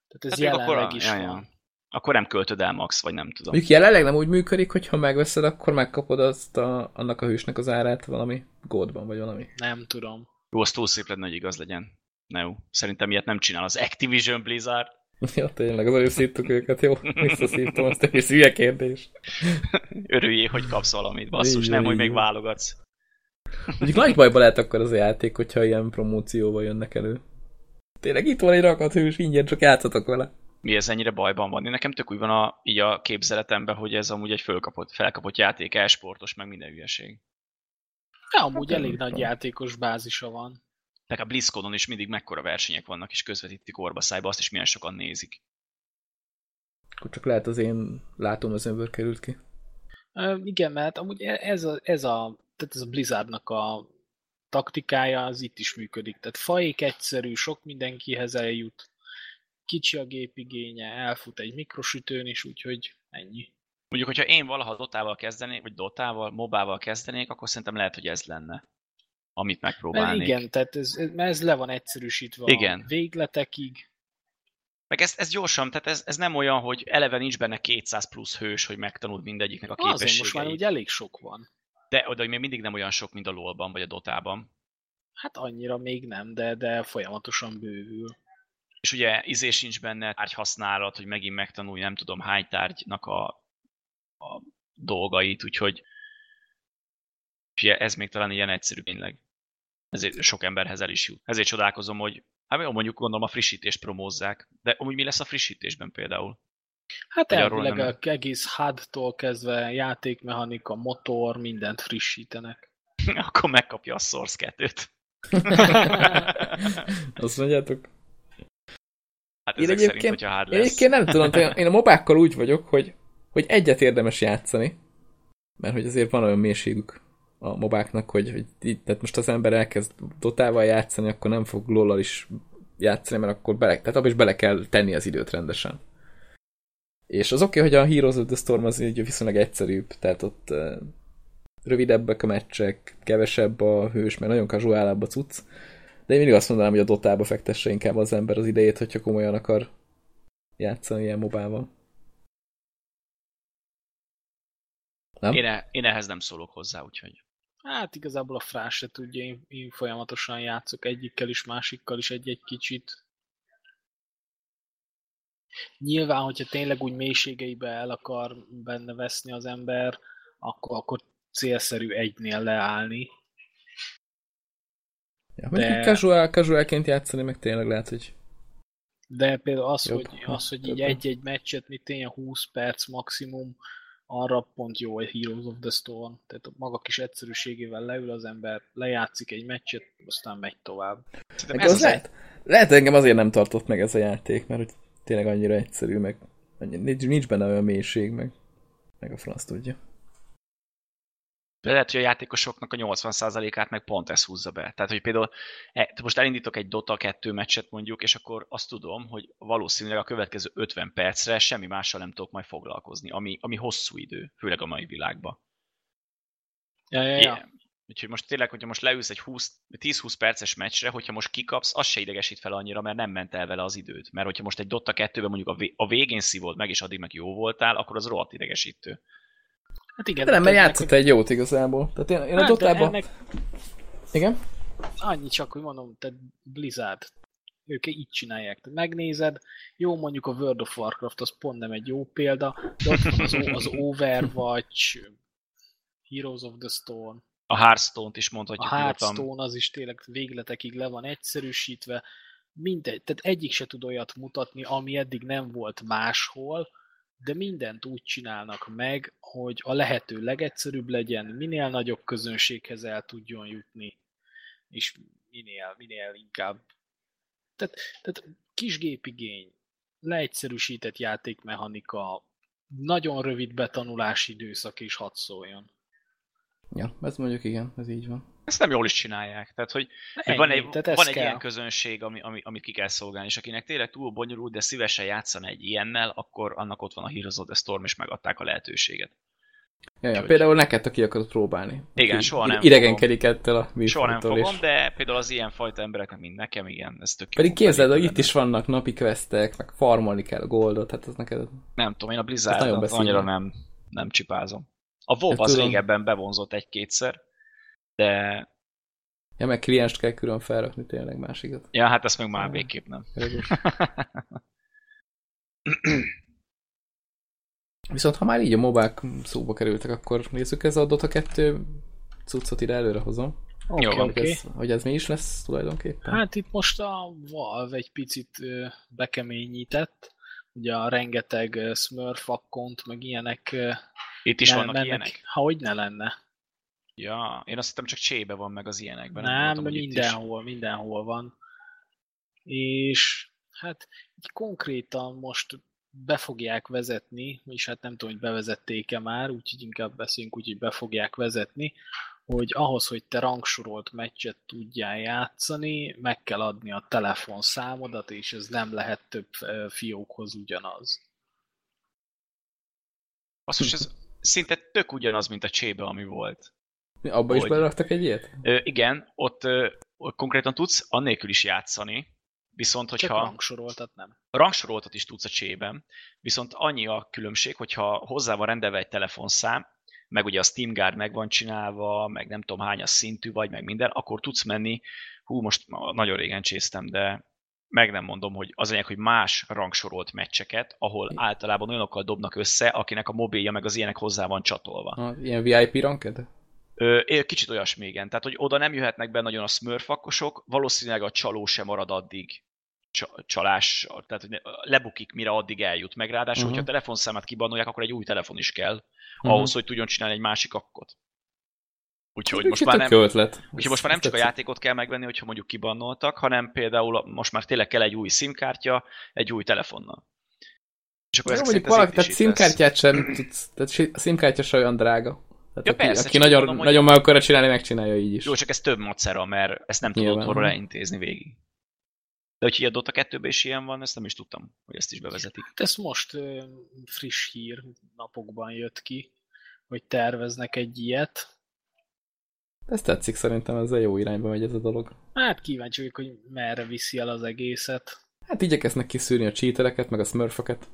Tehát ez Hát jelenleg akkor, is ja, van. ja. Akkor nem költöd el max, vagy nem tudom. Mondjuk jelenleg nem úgy működik, hogy ha megveszed, akkor megkapod azt a, annak a hősnek az árát valami gódban, vagy valami. Nem tudom. Jó, az túl szép lenne, hogy igaz legyen. Ne jó. Szerintem ilyet nem csinál az Activision Blizzard. Ja, tényleg, az előbb szívtuk őket, jó? Visszaszívtam azt, ez hülye kérdés. Örüljél, hogy kapsz valamit, basszus, Így nem, van, hogy így még válogatsz. Mondjuk nagy bajba lehet akkor az a játék, hogyha ilyen promócióval jönnek elő. Tényleg itt van egy rakat hős, ingyen csak játszatok vele. Mi ez ennyire bajban van? Én nekem tök úgy van a, így a képzeletemben, hogy ez amúgy egy fölkapott, felkapott játék, elsportos, meg minden hülyeség. Ja, amúgy Hát, elég nem nagy tudom. játékos bázisa van. Meg a BlizzConon is mindig mekkora versenyek vannak, és közvetítik orba szájba, azt is milyen sokan nézik. Akkor csak lehet az én látom az ember került ki. Ö, igen, mert amúgy e- ez a, ez a, tehát ez a Blizzardnak a taktikája az itt is működik. Tehát faék egyszerű, sok mindenkihez eljut, kicsi a gépigénye, elfut egy mikrosütőn is, úgyhogy ennyi. Mondjuk, hogyha én valaha Dotával kezdenék, vagy Dotával, mobával kezdenék, akkor szerintem lehet, hogy ez lenne, amit Mert megpróbálnék. igen, tehát ez, ez, mert ez le van egyszerűsítve Igen. a végletekig. Meg ez, ez gyorsan, tehát ez, ez nem olyan, hogy eleve nincs benne 200 plusz hős, hogy megtanuld mindegyiknek a Azért képességeit. most már úgy elég sok van. De oda még mindig nem olyan sok, mint a LoL-ban, vagy a Dotában. Hát annyira még nem, de, de folyamatosan bővül. És ugye izé sincs benne tárgyhasználat, hogy megint megtanulj nem tudom hány tárgynak a, a dolgait, úgyhogy ugye ez még talán ilyen egyszerű tényleg. Ezért sok emberhez el is jut. Ezért csodálkozom, hogy hát jó, mondjuk gondolom a frissítést promózzák. De amúgy mi lesz a frissítésben például? Hát elvileg nem- egész HUD-tól kezdve játékmechanika, motor, mindent frissítenek. Akkor megkapja a Source 2-t. Azt mondjátok? Hát Én ezek szerint, egyébként- hogyha hard Én lesz. egyébként nem tudom, én- én a mobákkal úgy vagyok, hogy, hogy egyet érdemes játszani, mert hogy azért van olyan mélységük a mobáknak, hogy, hogy így, tehát most az ember elkezd dotával játszani, akkor nem fog lollal is játszani, mert akkor bele, tehát abba is bele kell tenni az időt rendesen. És az oké, okay, hogy a Heroes of the Storm az így viszonylag egyszerűbb, tehát ott uh, rövidebbek a meccsek, kevesebb a hős, mert nagyon casuálabb a cucc, de én mindig azt mondanám, hogy a dotába fektesse inkább az ember az idejét, hogyha komolyan akar játszani ilyen mobával. Nem? Én, e, én ehhez nem szólok hozzá, úgyhogy. Hát igazából a frás se tudja, én, én folyamatosan játszok egyikkel is, másikkal is egy-egy kicsit. Nyilván, hogyha tényleg úgy mélységeibe el akar benne veszni az ember, akkor, akkor célszerű egynél leállni. Ja, de- de... casual, casualként játszani meg tényleg lehet, hogy De például az, Jobb, hogy, az, hogy így egy-egy meccset, mint ilyen 20 perc maximum, arra pont jó egy Heroes of the Storm. Tehát a maga kis egyszerűségével leül az ember, lejátszik egy meccset, aztán megy tovább. Meg ez az az lehet, lehet engem azért nem tartott meg ez a játék, mert hogy tényleg annyira egyszerű, meg annyi, nincs, nincs benne olyan mélység, meg, meg a franc tudja. De lehet, hogy a játékosoknak a 80%-át meg pont ez húzza be. Tehát, hogy például e, most elindítok egy Dota 2 meccset mondjuk, és akkor azt tudom, hogy valószínűleg a következő 50 percre semmi mással nem tudok majd foglalkozni, ami, ami hosszú idő, főleg a mai világban. Ja, ja, ja. Yeah. Úgyhogy most tényleg, hogyha most leülsz egy 20 10-20 perces meccsre, hogyha most kikapsz, az se idegesít fel annyira, mert nem ment el vele az időt. Mert hogyha most egy Dota 2-ben mondjuk a végén szívod meg, és addig meg jó voltál, akkor az rohadt idegesítő. Hát igen, De nem, mert játszott egy jót igazából. Tehát én, én a Hát, de dotában... ennek Igen? annyi csak, hogy mondom, tehát Blizzard, ők így csinálják. Tehát megnézed, jó mondjuk a World of Warcraft az pont nem egy jó példa, de ott van az, az Overwatch, Heroes of the Storm, A Hearthstone-t is a mondhatjuk nyugodtan. Hearthstone az is tényleg végletekig le van egyszerűsítve, mindegy, tehát egyik se tud olyat mutatni, ami eddig nem volt máshol, de mindent úgy csinálnak meg, hogy a lehető legegyszerűbb legyen, minél nagyobb közönséghez el tudjon jutni, és minél, minél inkább. Tehát, tehát kis gépigény, leegyszerűsített játékmechanika, nagyon rövid betanulási időszak és hadd szóljon. Ja, ez mondjuk igen, ez így van. Ezt nem jól is csinálják. Tehát, hogy hogy Ennyi, van egy, tehát ez van egy kell. ilyen közönség, ami, ami, amit ki kell szolgálni, és akinek tényleg túl bonyolult, de szívesen játszana egy ilyennel, akkor annak ott van a Heroes of the Storm, és megadták a lehetőséget. Ja, ja, például neked, aki akarod próbálni. Igen, soha nem Idegenkedik ettől a Soha nem fogom, és... de például az ilyen fajta embereknek, mint nekem, igen, ez tök. Pedig képzeld, hogy itt is vannak napi questek, meg farmolni kell a goldot, hát az neked... Nem tudom, én a Ez Blizzard nagyon beszélő. annyira nem, nem csipázom. A WoW Hát az tudom. régebben bevonzott egy-kétszer, de Ja, meg klienst kell külön felrakni tényleg másikat. ja, hát ezt meg már Ah. végképp nem. Viszont ha már így a mobák szóba kerültek, akkor nézzük ez a Dota 2 cuccot ide előre hozom. Oké, Jó oké. ez, hogy ez mi is lesz tulajdonképpen. Hát itt most a Valve egy picit bekeményített, ugye a rengeteg Smurf account, meg ilyenek Itt is ne- vannak mennek- ilyenek? Ha hogy ne lenne. Ja, én azt hittem csak csébe van meg az ilyenekben. Nem, voltam, itt is. mindenhol, mindenhol van. És hát így konkrétan most be fogják vezetni, és hát nem tudom, hogy bevezették-e már, úgyhogy inkább beszéljünk úgy, hogy be fogják vezetni, hogy ahhoz, hogy te rangsorolt meccset tudjál játszani, meg kell adni a telefonszámodat, és ez nem lehet több fiókhoz ugyanaz. Azt most ez szinte tök ugyanaz, mint a csébe, ami volt. Abba is Hogy? beleraktak egy ilyet? Ö, igen, ott, ö, konkrétan tudsz annélkül is játszani, viszont Csak hogyha rangsoroltat nem. rangsoroltat is tudsz a csében, viszont annyi a különbség, hogyha hozzá van rendelve egy telefonszám, meg ugye a Steam Guard meg van csinálva, meg nem tudom hányas szintű vagy, meg minden, akkor tudsz menni, hú, most nagyon régen csésztem, de meg nem mondom, hogy az lényeg, hogy más rangsorolt meccseket, ahol általában olyanokkal dobnak össze, akinek a mobilja meg az ilyenek hozzá van csatolva. A, ilyen VIP ranked? Ö, kicsit olyasmi, igen. Tehát, hogy oda nem jöhetnek be nagyon a smurfakosok, valószínűleg a csaló sem marad addig csa- csalás, tehát hogy lebukik, mire addig eljut meg. Ráadásul, uh-huh. hogyha a telefonszámát kibannolják, akkor egy új telefon is kell, Mhm. ahhoz, hogy tudjon csinálni egy másik akkot. Úgyhogy most már nem, ötlet. úgyhogy most már nem csak a játékot kell megvenni, hogyha mondjuk kibannoltak, hanem például most már tényleg kell egy új SIM-kártya, egy új telefonnal. És akkor Jó, mondjuk valaki, tehát. SIM-kártyát sem tudsz, tehát a SIM-kártya sem olyan drága. Tehát Ja, aki, persze, aki nagyon, mondom, hogy- nagyon meg akarja csinálni, megcsinálja így is. Jó, csak ez több macera, mert ezt nem tudod otthonról elintézni végig. De hogy a Dota 2 is ilyen van, ezt nem is tudtam, hogy ezt is bevezetik. Hát ez most friss hír, napokban jött ki, hogy terveznek egy ilyet. Ez tetszik szerintem, ezzel jó irányba megy ez a dolog. Hát kíváncsi vagyok, hogy merre viszi el az egészet. Hát igyekeznek kiszűrni a cheatereket, meg a smurföket.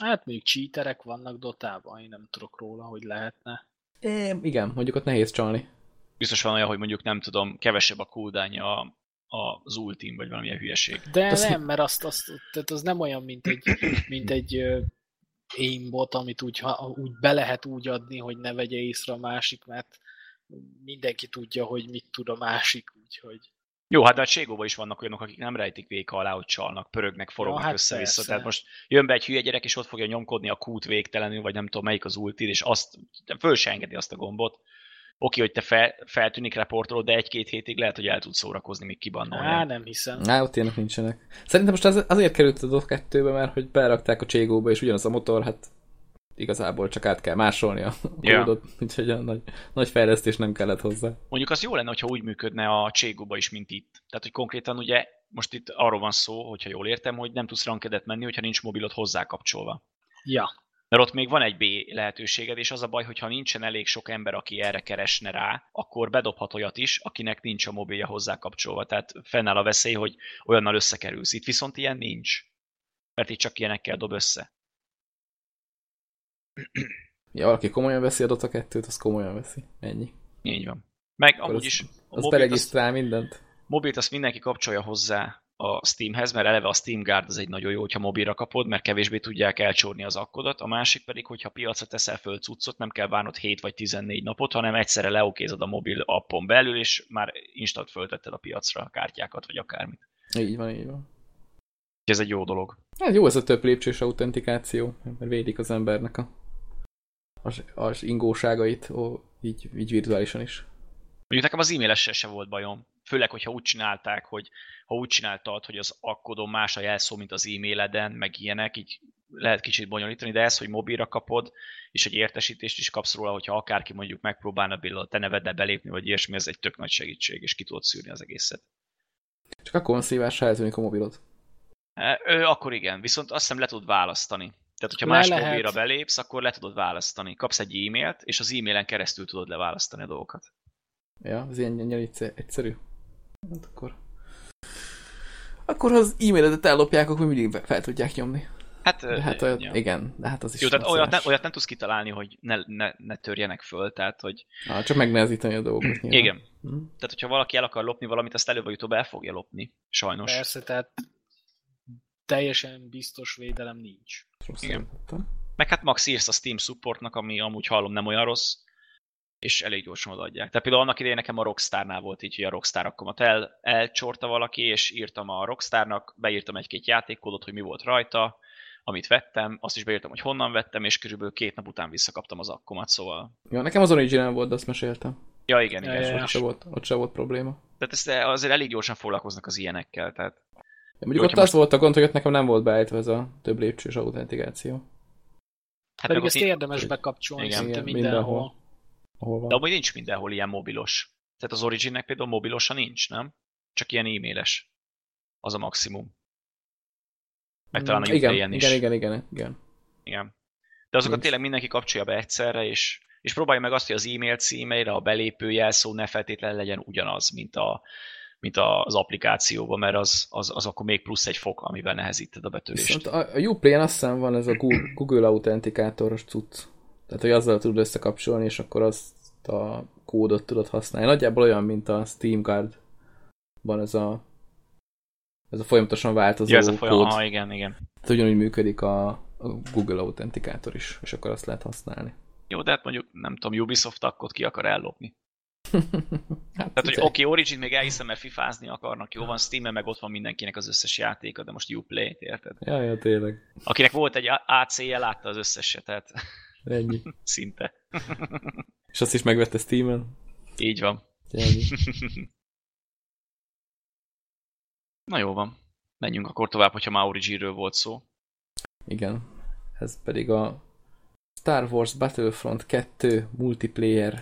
Hát még cheaterek vannak Dotában, én nem tudok róla, hogy lehetne. É, igen, mondjuk ott nehéz csalni. Biztos van olyan, hogy mondjuk nem tudom, kevesebb a cooldownja a, a, az ultim, vagy valamilyen hülyeség. De Azt- nem, mert azt, azt, tehát az nem olyan, mint egy, mint egy aimbot, amit úgy, ha, úgy be lehet úgy adni, hogy ne vegye észre a másik, mert mindenki tudja, hogy mit tud a másik, úgyhogy Jó, hát de a Ségóban is vannak olyanok, akik nem rejtik véka alá, hogy csalnak, pörögnek, forognak hát össze-vissza. Tehát most jön be egy hülye gyerek, és ott fogja nyomkodni a kút végtelenül, vagy nem tudom melyik az ultid, és azt föl se engedi azt a gombot. Oké, hogy te fel, feltűnik reportolod, de egy-két hétig lehet, hogy el tudsz szórakozni, míg Á, kibannolja. nem hiszem. Á, ott ilyenek nincsenek. Szerintem most az, azért került a Dot 2-be, mert hogy berakták a Cségóba, és ugyanaz a motor, hát igazából csak át kell másolni a kódot, úgyhogy a nagy, nagy fejlesztés nem kellett hozzá. Mondjuk az jó lenne, hogyha úgy működne a Cségóba is, mint itt. Tehát, hogy konkrétan ugye most itt arról van szó, hogyha jól értem, hogy nem tudsz rankedet menni, hogyha nincs mobilod hozzá kapcsolva. Ja, Mert ott még van egy B lehetőséged, és az a baj, hogy ha nincsen elég sok ember, aki erre keresne rá, akkor bedobhat olyat is, akinek nincs a mobilja hozzá kapcsolva. Tehát fennáll a veszély, hogy olyannal összekerülsz. Itt viszont ilyen nincs. Mert itt csak ilyenekkel dob össze. Ja, valaki komolyan veszi a Dota 2-t, az komolyan veszi. Ennyi. Így van. Meg Akkor amúgy az- is a Az beregisztrál mindent. mobilt azt mindenki kapcsolja hozzá a Steamhez, mert eleve a Steam Guard az egy nagyon jó, hogyha mobilra kapod, mert kevésbé tudják elcsórni az akkodat. A másik pedig, hogyha piacra teszel föl cuccot, nem kell várnod 7 vagy 14 napot, hanem egyszerre leokézod a mobil appon belül, és már instant föltetted a piacra a kártyákat, vagy akármit. Így van, így van. Ez egy jó dolog. Hát jó ez a több lépcsős autentikáció, mert védik az embernek a az, az ingóságait, ó, így, így virtuálisan is. Mondjuk nekem az e-mailessel se volt bajom. Főleg, hogyha úgy csinálták, hogy ha úgy csináltad, hogy az akkodon más a jelszó, mint az e-maileden, meg ilyenek, így lehet kicsit bonyolítani, de ez, hogy mobilra kapod, és egy értesítést is kapsz róla, hogyha akárki mondjuk megpróbálna például te neveddel belépni, vagy ilyesmi, ez egy tök nagy segítség, és ki tudod szűrni az egészet. Csak akkor van szívás, ha eltűnik a mobilod. Ö, akkor igen, viszont azt hiszem le tudod választani. Tehát, hogyha Le más lehet. mobilra belépsz, akkor le tudod választani. Kapsz egy e-mailt, és az e-mailen keresztül tudod leválasztani a dolgokat. Ja, ez ilyen egyszer- egyszerű. Hát akkor... Akkor ha az e-mailedet ellopják, akkor mindig fel tudják nyomni. Hát, De hát olyat, ja. igen, de hát az is Jó, tehát olyat, ne, olyat nem tudsz kitalálni, hogy ne, ne, ne törjenek föl, tehát hogy Ah, csak megnehezíteni a dolgot. nyilván. igen. Hm? Tehát, hogyha valaki el akar lopni valamit, azt előbb vagy utóbb el fogja lopni. Sajnos. persze, tehát teljesen biztos védelem nincs. Rossz Igen. értettem. Meg hát max írsz a Steam supportnak, ami amúgy hallom nem olyan rossz, és elég gyorsan odaadják. Tehát például annak idején nekem a Rockstarnál volt így, hogy a Rockstar akkomat el, elcsorta valaki, és írtam a Rockstarnak, beírtam egy-két játékkódot, hogy mi volt rajta, amit vettem, azt is beírtam, hogy honnan vettem, és körülbelül két nap után visszakaptam az akkomat, szóval... Jó, nekem az original volt, de azt meséltem. Ja, igen, Ja, igen. ja, Ja, ja. Ott se volt, ott se volt probléma. Tehát ezt azért elég gyorsan foglalkoznak az ilyenekkel, tehát Mondjuk Jó, ott az volt a gond, hogy ott nekem nem volt beállítva ez a több lépcsős autentikáció. Hát Pedig ezt érdemes hogy- bekapcsolni Igen, szinte igen, mindenhol. mindenhol. Ahol van. de amúgy nincs mindenhol ilyen mobilos. Tehát az Originnek például mobilosa nincs, nem? Csak ilyen e-mailes. Az a maximum. Meg talán a Mm, igen, Uplay-en is. igen, igen, igen, igen. Igen. De azokat Nincs. tényleg mindenki kapcsolja be egyszerre, és, és próbálja meg azt, hogy az e-mail címeire a belépő jelszó ne feltétlenül legyen ugyanaz, mint, a, mint az applikációban, mert az, az, az akkor még plusz egy fok, amivel nehezíted a betörést. Viszont a, a Uplay-en azt hiszem van ez a Google, Google autentikátoros cucc. Tehát, hogy azzal tudod összekapcsolni, és akkor azt a kódot tudod használni. Nagyjából olyan, mint a Steam Guard. Van ez a ez a folyamatosan változó Ja, ez a folyam, kód. aha, igen, igen. Tehát ugyanúgy működik a, a Google autentikátor is, és akkor azt lehet használni. Jó, de hát mondjuk, nem tudom, Ubisoft akkor ki akar ellopni. Hát, Tehát, hogy oké, okay, Origin még elhiszem, mert fifázni akarnak, jó van, Steam-en meg ott van mindenkinek az összes játéka, de most Uplay-t, érted? Ja, ja, tényleg. Akinek volt egy AC-je, látta az összeset, tehát Ennyi. szinte. És azt is megvette Steam-en. Így van. Ennyi. Na jó van. Menjünk akkor tovább, hogyha már Origin-ről volt szó. Igen. Ez pedig a Star Wars Battlefront 2 multiplayer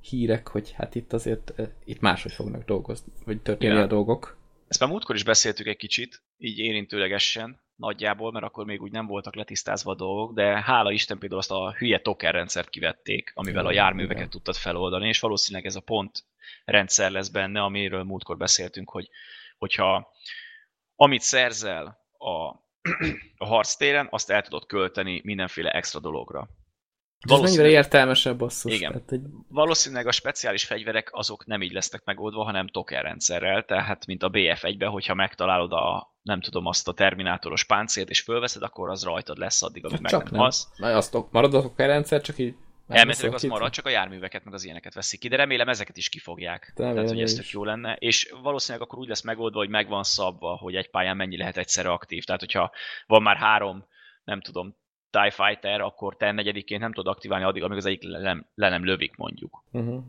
hírek, hogy hát itt azért itt máshogy fognak dolgozni, vagy történni Ja. a dolgok. Ezt már múltkor is beszéltük egy kicsit, így érintőlegesen, nagyjából, mert akkor még úgy nem voltak letisztázva a dolgok, de hála Isten például azt a hülye token rendszert kivették, amivel a Igen, járműveket igen. tudtad feloldani, és valószínűleg ez a pont rendszer lesz benne, amiről múltkor beszéltünk, hogy hogyha amit szerzel a, a harctéren, azt el tudod költeni mindenféle extra dologra. Ez mennyire értelmesebb basszus. Igen. Tehát egy, Valószínűleg a speciális fegyverek azok nem így lesznek megoldva, hanem token rendszerrel, tehát mint a BF1-ben, hogyha megtalálod a, nem tudom, azt a terminátoros páncélt és fölveszed, akkor az rajtad lesz addig, amíg meg csak nem nem. halsz. Na, azt marad a token rendszer, csak így Elméletileg az marad, csak a járműveket, meg az ilyeneket veszik ki, de remélem ezeket is kifogják. Remélem Tehát, hogy ez tök jó lenne. És valószínűleg akkor úgy lesz megoldva, hogy meg van szabva, hogy egy pályán mennyi lehet egyszerre aktív. Tehát, hogyha van már három, nem tudom, TIE Fighter, akkor te negyediként nem tudod aktiválni addig, amíg az egyik le nem, le nem lövik mondjuk. Uh-huh.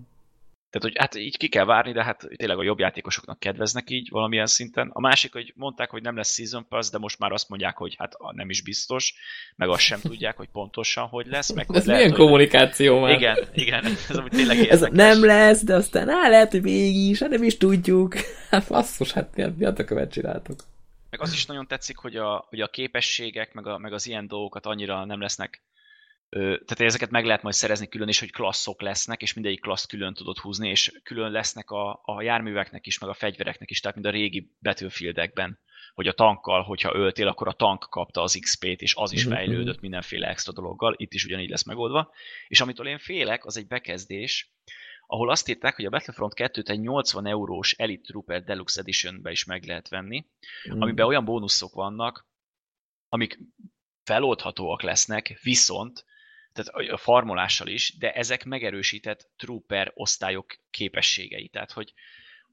Tehát, hogy hát így ki kell várni, de hát tényleg a jobb játékosoknak kedveznek így valamilyen szinten. A másik, hogy mondták, hogy nem lesz Season Pass, de most már azt mondják, hogy hát nem is biztos, meg azt sem tudják, hogy pontosan hogy lesz. Meg Ez lehet, milyen hogy- kommunikáció már? Igen, igen, ez amúgy tényleg Ez nem lesz, de aztán á, lehet, hogy mégis, hát nem is tudjuk. Hát basszus, hát mi, mi a tökövet csináltok? Meg az is nagyon tetszik, hogy a, hogy a képességek, meg, a, meg az ilyen dolgokat annyira nem lesznek tehát ezeket meg lehet majd szerezni külön is, hogy klasszok lesznek, és mindegyik klassz külön tudod húzni, és külön lesznek a, a járműveknek is, meg a fegyvereknek is, tehát mint a régi Battlefieldekben, hogy a tankkal, hogyha öltél, akkor a tank kapta az XP-t, és az is Mhm, fejlődött mindenféle extra dologgal, itt is ugyanígy lesz megoldva. És amitől én félek, az egy bekezdés, ahol azt írták, hogy a Battlefront 2-t egy 80 eurós Elite Trooper Deluxe Edition-be is meg lehet venni, Mm. amiben olyan bónuszok vannak, amik feloldhatóak lesznek, viszont tehát a farmolással is, de ezek megerősített trooper osztályok képességei. Tehát, hogy,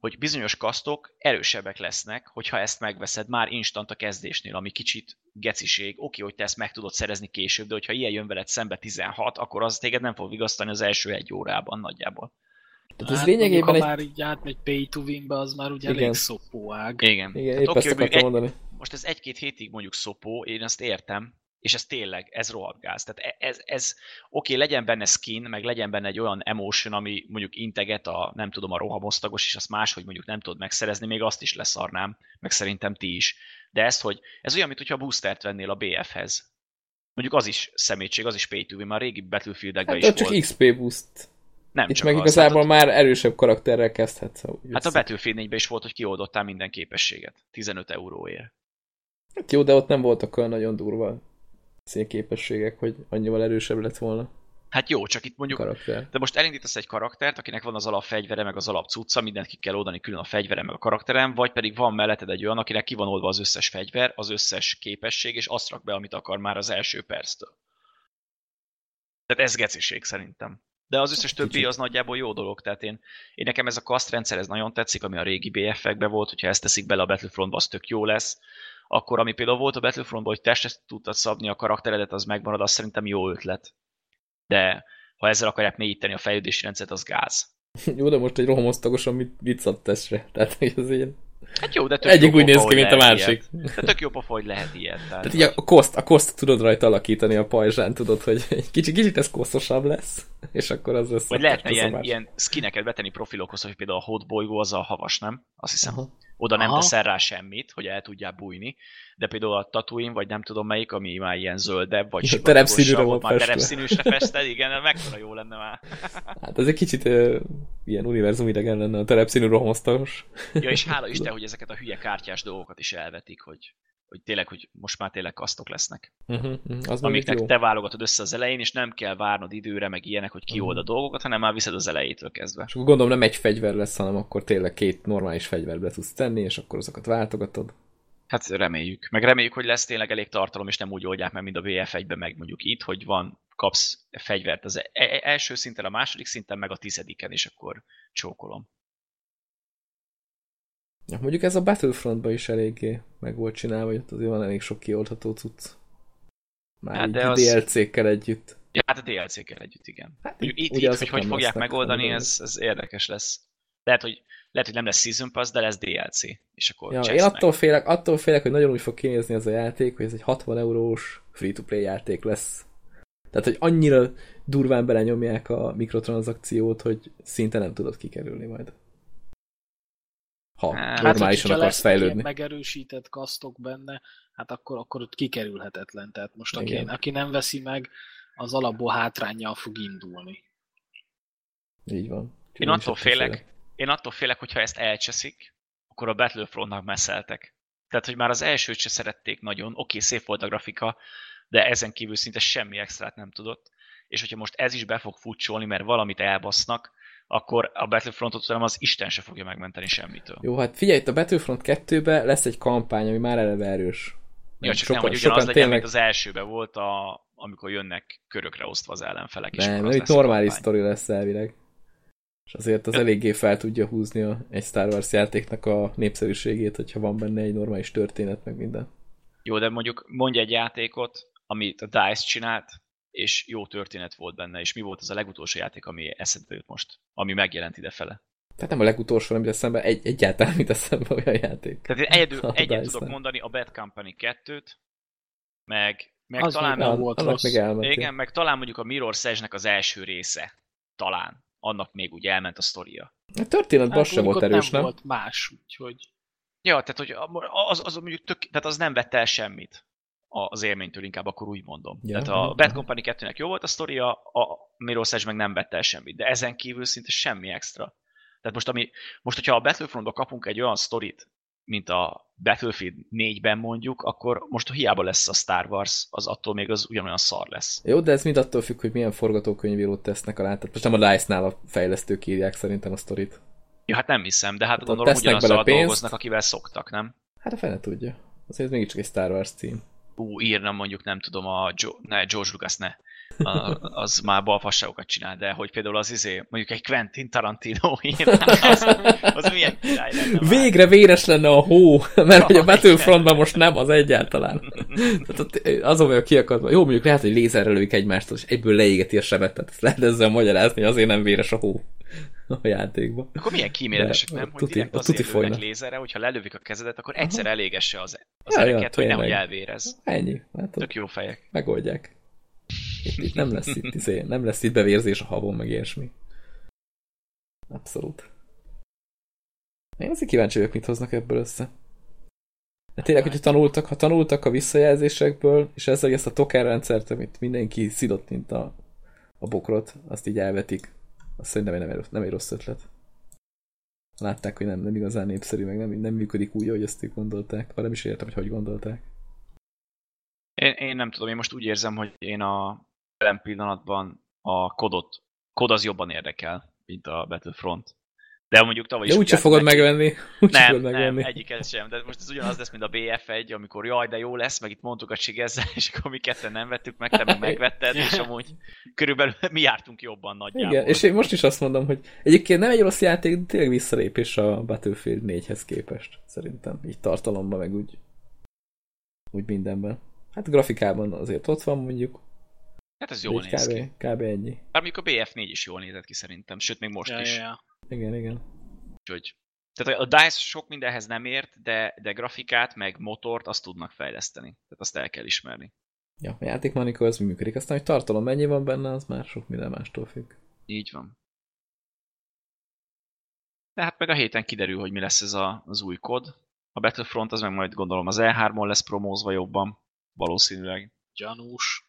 hogy bizonyos kasztok erősebbek lesznek, hogyha ezt megveszed már instant a kezdésnél, ami kicsit geciség. Oké, hogy te ezt meg tudod szerezni később, de hogyha ilyen jön veled szembe 16, akkor az téged nem fog vigasztani az első egy órában nagyjából. Tehát ez hát lényegében mondjuk, egy... ha már így átmegy pay to win-be, az már ugye Igen. elég szopóág. Igen. Igen, Tehát épp oké, ezt akartam egy, mondani. most ez egy-két hétig mondjuk szopó, én ezt értem, és ez tényleg, ez rohadt gáz. Tehát e- ez, ez oké, legyen benne skin, meg legyen benne egy olyan emotion, ami mondjuk integet a, nem tudom, a rohamosztagos, és azt máshogy mondjuk nem tudod megszerezni, még azt is leszarnám, meg szerintem ti is. De ezt, hogy ez olyan, mint hogyha boostert vennél a BF-hez. Mondjuk az is szemétség, az is pay to win, már a régi Battlefieldekben Hát is csak volt. XP boost. nem Itt csak meg az. igazából hát, már erősebb karakterrel kezdhetsz. hát a Battlefield 4 is volt, hogy kioldottál minden képességet. 15 euróért. Hát jó, de ott nem voltak olyan nagyon durva színképességek, hogy annyival erősebb lett volna Hát jó, csak itt mondjuk karakter. De most elindítasz egy karaktert, akinek van az alapfegyvere, meg az alapcucca, mindent ki kell oldani külön a fegyvere, meg a karakterem, vagy pedig van melletted egy olyan, akinek ki van oldva az összes fegyver, az összes képesség, és azt rak be, amit akar már az első perctől. Tehát ez geciség szerintem. De az összes többi Kicsit. az nagyjából jó dolog, tehát én, én nekem ez a kaszt rendszer ez nagyon tetszik, ami a régi BF-ekben volt, hogyha ezt teszik bele a Battlefrontba, az tök jó lesz. Akkor, ami például volt a Battlefrontban, hogy testre tudtad szabni a karakteredet, az megmarad, az szerintem jó ötlet. De ha ezzel akarják mélyíteni a fejlődési rendszert, az gáz. Jó, de most egy rohamosztagosan mit, mit szab testre? Tehát, hogy az ilyen... Hát jó, de tök Egyik úgy néz ki, mint a másik. Ilyet. De tök jó pofa, hogy lehet ilyet. Tehát, Tehát így a koszt, a koszt tudod rajta alakítani a pajzsán, tudod, hogy egy kicsit, kicsit ez kosztosabb lesz, és akkor az lesz. Vagy lehetne ilyen, ilyen skineket betenni profilokhoz, hogy például a hot bolygó az a havas, nem? Azt hiszem. Aha. Oda nem Aha. teszel rá semmit, hogy el tudjál bújni, de például a Tatooine, vagy nem tudom melyik, ami már ilyen zöldebb, vagy Ja, terepszínűre volt már terepszínűsre fested, igen, mekkora jó lenne már. Hát ez egy kicsit uh, ilyen univerzum idegen lenne a terepszínű rohamosztagos. Ja, és hála Isten, hogy ezeket a hülye kártyás dolgokat is elvetik, hogy, hogy tényleg, hogy most már tényleg kasztok lesznek. Uh-huh, uh-huh. Az Amiknek te válogatod össze az elején, és nem kell várnod időre, meg ilyenek, hogy kiold Mhm. a dolgokat, hanem már viszed az elejétől kezdve. És akkor gondolom nem egy fegyver lesz, hanem akkor tényleg két normális fegyverbe tudsz tenni, és akkor azokat váltogatod. Hát reméljük. Meg reméljük, hogy lesz tényleg elég tartalom, és nem úgy oldják meg, mint a BF1-ben, meg mondjuk itt, hogy van, kapsz fegyvert az e- e- első szinten, a második szinten, meg a tizediken, és akkor csókolom. Ja, mondjuk ez a Battlefrontban is eléggé meg volt csinálva, hogy ott azért van elég sok kioldható cucc. Már Hát de az- DLC-kkel együtt. Ja, hát a DLC-kkel együtt, igen. Hát Mondjuk itt, itt hogy hogy fogják megoldani, ez, ez érdekes lesz. Lehet hogy, lehet, hogy nem lesz Season Pass, de lesz DLC, és akkor Ja, én attól félek, attól félek, hogy nagyon úgy fog kinézni ez a játék, hogy ez egy 60 eurós free-to-play játék lesz. Tehát, hogy annyira durván belenyomják a mikrotranszakciót, hogy szinte nem tudod kikerülni majd. Ha Hát, normálisan hogyha akarsz fejlődni. megerősített kasztok benne, hát akkor, akkor ott kikerülhetetlen. Tehát most aki, Igen. aki nem veszi meg, az alapból hátrányjal fog indulni. Így van. Úgyhogy Én attól ettől félek, én attól félek, hogyha ezt elcseszik, akkor a Battlefrontnak messzeltek. Tehát, hogy már az elsőt se szerették nagyon, oké, szép volt a grafika, de ezen kívül szinte semmi extrát nem tudott. És hogyha most ez is be fog futcsolni, mert valamit elbasznak, akkor a Battlefrontot tudom, az Isten se fogja megmenteni semmitől. Jó, hát figyelj, itt a Battlefront 2-ben lesz egy kampány, ami már eleve erős. Ja, csak sokan, nem, hogy ugyanaz legyen, tényleg... mint az elsőben volt, a, amikor jönnek körökre osztva az ellenfelek. és Nem, az itt normális sztori lesz elvileg. És azért az eléggé fel tudja húzni a, egy Star Wars játéknak a népszerűségét, hogyha van benne egy normális történet, meg minden. Jó, de mondjuk mondj egy játékot, amit a DICE csinált, és jó történet volt benne, és mi volt az a legutolsó játék, ami eszedbe jut most, ami megjelent idefele. Tehát nem a legutolsó, amit eszembe, egy, egyáltalán mit eszembe olyan játék. Tehát én egyedül, A egyet tudok mondani a Bad Company 2-t, meg, meg Az talán, nem volt annak rossz. még elment. igen, meg talán mondjuk a Mirror's Edge-nek az első része. Talán. Annak még úgy elment a sztoria. A történetben az sem volt erős, nem? volt más, úgyhogy Ja, tehát hogy az, az mondjuk tök, tehát az nem vette el semmit az élménytől, inkább akkor úgy mondom. Ja, tehát a Bad. Company 2-nek jó volt a sztoria, a Mirror's Edge meg nem vette el semmit, de ezen kívül szinte semmi extra. Tehát most, ami, most hogyha a Battlefrontba kapunk egy olyan sztorit, mint a Battlefield 4-ben mondjuk, akkor most hiába lesz a Star Wars, az attól még az ugyanolyan szar lesz. Jó, de ez mind attól függ, hogy milyen forgatókönyvírót tesznek alá. Tehát most nem a DICE-nál a fejlesztők írják szerintem a sztorit. Ja, hát nem hiszem, de hát Hát gondolom ugyanazzal dolgoznak, akivel szoktak, nem? Hát a fene tudja. Azért mégiscsak egy Star Wars cím. Ú, írna mondjuk, nem tudom, a jo- ne, George Lucas ne, a, az már balfasságokat csinál, de hogy például az izé, mondjuk egy Quentin Tarantino írna, az, az milyen király lenne már. Végre véres lenne a hó, mert hogy a Battlefrontban most nem az egyáltalán. Tehát azon vagyok kiakadva. Jó, mondjuk lehet, hogy lézerrel lőik egymást, és egyből leégeti a sebet, tehát ezt lehet ezzel magyarázni, hogy azért nem véres a hó a játékban. Akkor milyen kíméletesek, nem? Hogy tuti- direkt a tuti azért lőnek lézerre, hogyha lelövik a kezedet, akkor egyszer elégesse az, az Ja, ja, ereket, hogy nehogy elvérez. Ennyi. Hát Tök jó fejek. megoldják. Itt, itt nem lesz itt, izé, nem lesz itt bevérzés a havon, meg ilyesmi. Abszolút. Én azért kíváncsi vagyok, mit hoznak ebből össze. De tényleg, hogyha tanultak, ha tanultak a visszajelzésekből, és ezzel ezt a token rendszert, amit mindenki szidott, mint a, a bokrot, azt így elvetik, azt szerintem nem rossz- nem egy rossz ötlet. Látták, hogy nem, nem igazán népszerű, meg nem, nem működik úgy, ahogy azt ők gondolták. Vagy nem is értem, hogy hogy gondolták. Én, én nem tudom, én most úgy érzem, hogy én a jelen pillanatban a kodot, kod az jobban érdekel, mint a Battlefront. De mondjuk tavaly is De úgy úgyse fogod neki- megvenni. Úgyse Nem, fogod nem, megvenni. egyiket sem, de most ez ugyanaz lesz, mint a BF1, amikor jaj, de jó lesz, meg itt mondtuk a csigezzel, és akkor mi ketten nem vettük meg, te meg megvetted, és amúgy körülbelül mi jártunk jobban nagyjából. Igen, és én most is azt mondom, hogy egyébként nem egy rossz játék, de tényleg visszalépés a Battlefield 4-hez képest, szerintem. Így tartalomban, meg úgy, úgy mindenben. Hát grafikában azért ott van mondjuk. Hát ez jól néz ki. kb, kb. ennyi. Hát mondjuk a BF4 is jól nézett ki szerintem, sőt még most ja, is. ja, ja. Igen, igen. Úgyhogy Tehát a DICE sok mindenhez nem ért, de, de grafikát, meg motort azt tudnak fejleszteni. Tehát azt el kell ismerni. Ja, a játékmanikó az működik. Aztán, hogy tartalom mennyi van benne, az már sok minden mástól függ. Így van. De hát meg a héten kiderül, hogy mi lesz ez a, az új kod. A Battlefront az meg majd gondolom az E3-on lesz promózva jobban. Valószínűleg. Gyanús.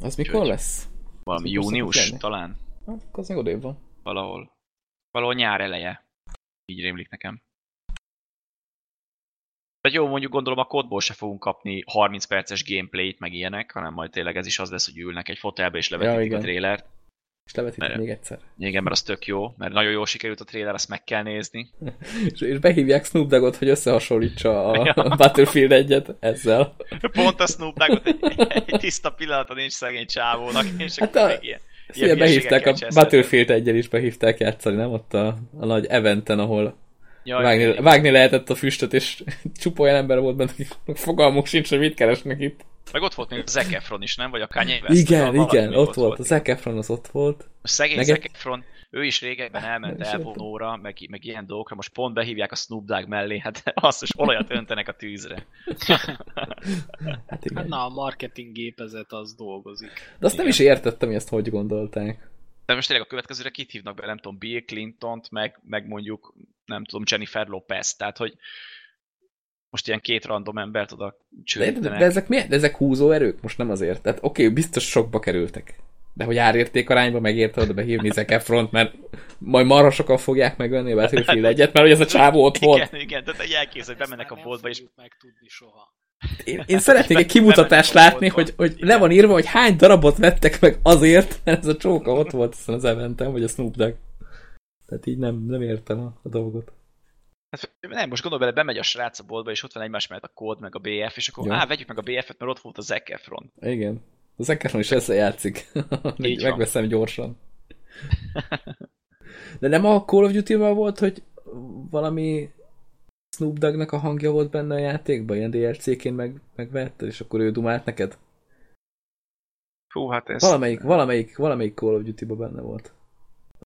Az mikor Úgyhogy- lesz? Valami június talán. Hát, akkor az még odébb van. Valahol. Valahol nyár eleje. Így rémlik nekem. Tehát jó, mondjuk gondolom a kódból se fogunk kapni 30 perces gameplayt, meg ilyenek, hanem majd tényleg ez is az lesz, hogy ülnek egy fotelbe és levetítik Ja, a trélert. És levetítik Mert- még egyszer. Igen, mert az tök jó, mert nagyon jól sikerült a tréler, azt meg kell nézni. És, és behívják Snoop Doggot, hogy összehasonlítsa a Ja. Battlefield egyet ezzel. Pont a Snoop Dogg-ot egy, egy tiszta pillanata nincs szegény csávónak, és Hát akkor a- még ilyen. Szia, behívták a Battlefield egyel is behívták játszani, nem? Ott a, a nagy eventen, ahol Jaj, vágni, vágni lehetett a füstöt, és csupa olyan ember volt benne, akik fogalmuk sincs, hogy mit keresnek itt. Meg ott volt még a Zac Efron is, nem? Vagy a Kanye West. Igen, igen, még ott volt. A Zac Efron az ott volt. A szegény Meg Zac Efron, ő is régebben elment elvonóra, meg, meg ilyen dolgokra, most pont behívják a Snoop Dogg mellé, hát azt is olajat öntenek a tűzre. Hát Hát igen. na, a marketing gépezet az dolgozik. De azt nem is értettem, hogy ezt hogy gondolták. De most tényleg a következőre kit hívnak be, nem tudom, Bill Clinton-t, meg, meg mondjuk, nem tudom, Jennifer Lopez, tehát hogy most ilyen két random embert oda De, de, csődítenek. de, ezek miért? De ezek húzó erők? Most nem azért. Tehát oké, okay, biztos sokba kerültek. De hogy árérték arányba megérte oda behívni Zac Efront, mert majd marha sokan fogják megvenni a Battlefield egyet, mert hogy ez a csávó ott volt. Igen, igen, tehát egy elképzel, hogy bemennek a boltba, és fogjuk megtudni soha. Én, én szeretnék egy kimutatást látni, hogy, hogy le van írva, hogy hány darabot vettek meg azért, mert ez a csóka ott volt ezen az eventen, vagy a Snoop Dogg. Tehát így nem, nem értem a, a dolgot. Hát nem, most gondolj bele, bemegy a srác a boltba, és ott van egymás mellett a kód, meg a BF, és akkor Jó. á, vegyük meg a BF-et, mert ott volt a Zac Efron. Igen. Az Ekkerson is ezzel játszik. Megveszem gyorsan. De nem a Call of Duty-ban volt, hogy valami Snoop Dogg-nak a hangja volt benne a játékban, ilyen DLC-ként meg, megvetted, és akkor ő dumált neked? Hú, hát ez... Valamelyik, valamelyik, valamelyik Call of Duty-ban benne volt.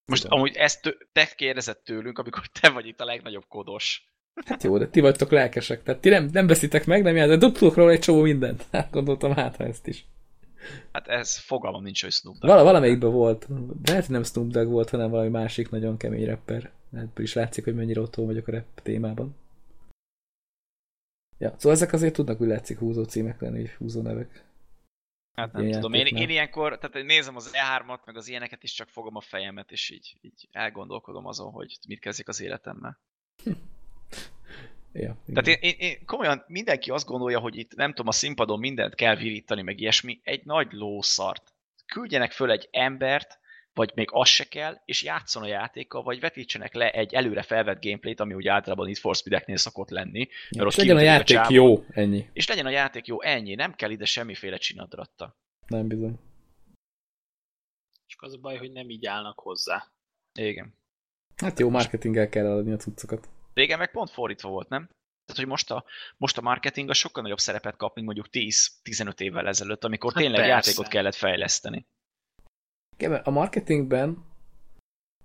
Most tudom. amúgy ezt tő- te kérdezed tőlünk, amikor te vagy itt a legnagyobb kodos. Hát jó, de ti vagytok lelkesek, tehát ti nem, nem veszitek meg, nem játszott, dobtuk róla egy csomó mindent. Hát gondoltam, hát ezt is. Hát ez fogalmam nincs, hogy Snoop Dogg. Val- valamelyikben volt, lehet, hogy nem Snoop Dogg volt, hanem valami másik nagyon kemény rapper. Ebből is látszik, hogy mennyire otthon vagyok a rap témában. Ja, szóval ezek azért tudnak úgy látszik húzó címek lenni, húzó nevek. Hát nem ilyen tudom, én, én ilyenkor, tehát nézem az E3-at, meg az ilyeneket, és csak fogom a fejemet, és így, így elgondolkodom azon, hogy mit kezdjek az életemmel. Ja, Tehát én, én, én, komolyan mindenki azt gondolja, hogy itt nem tudom, a színpadon mindent kell virítani, meg ilyesmi, egy nagy lószart. Küldjenek föl egy embert, vagy még az se kell, és játszon a játékkal, vagy vetítsenek le egy előre felvett gameplayt, ami úgy általában itt for Speed-eknél szokott lenni. ja, ott és legyen a a játék csávon. jó, ennyi. És legyen a játék jó, ennyi, nem kell ide semmiféle csinadratta. Nem bizony. Csak az a baj, hogy nem így állnak hozzá. Igen. Hát jó, marketinggel kell eladni a cuccokat. Régen meg pont fordítva volt, nem? Tehát, hogy most a, most a marketing a sokkal nagyobb szerepet kap, mint mondjuk 10-15 évvel ezelőtt, amikor Hát tényleg persze. játékot kellett fejleszteni. Igen, mert a marketingben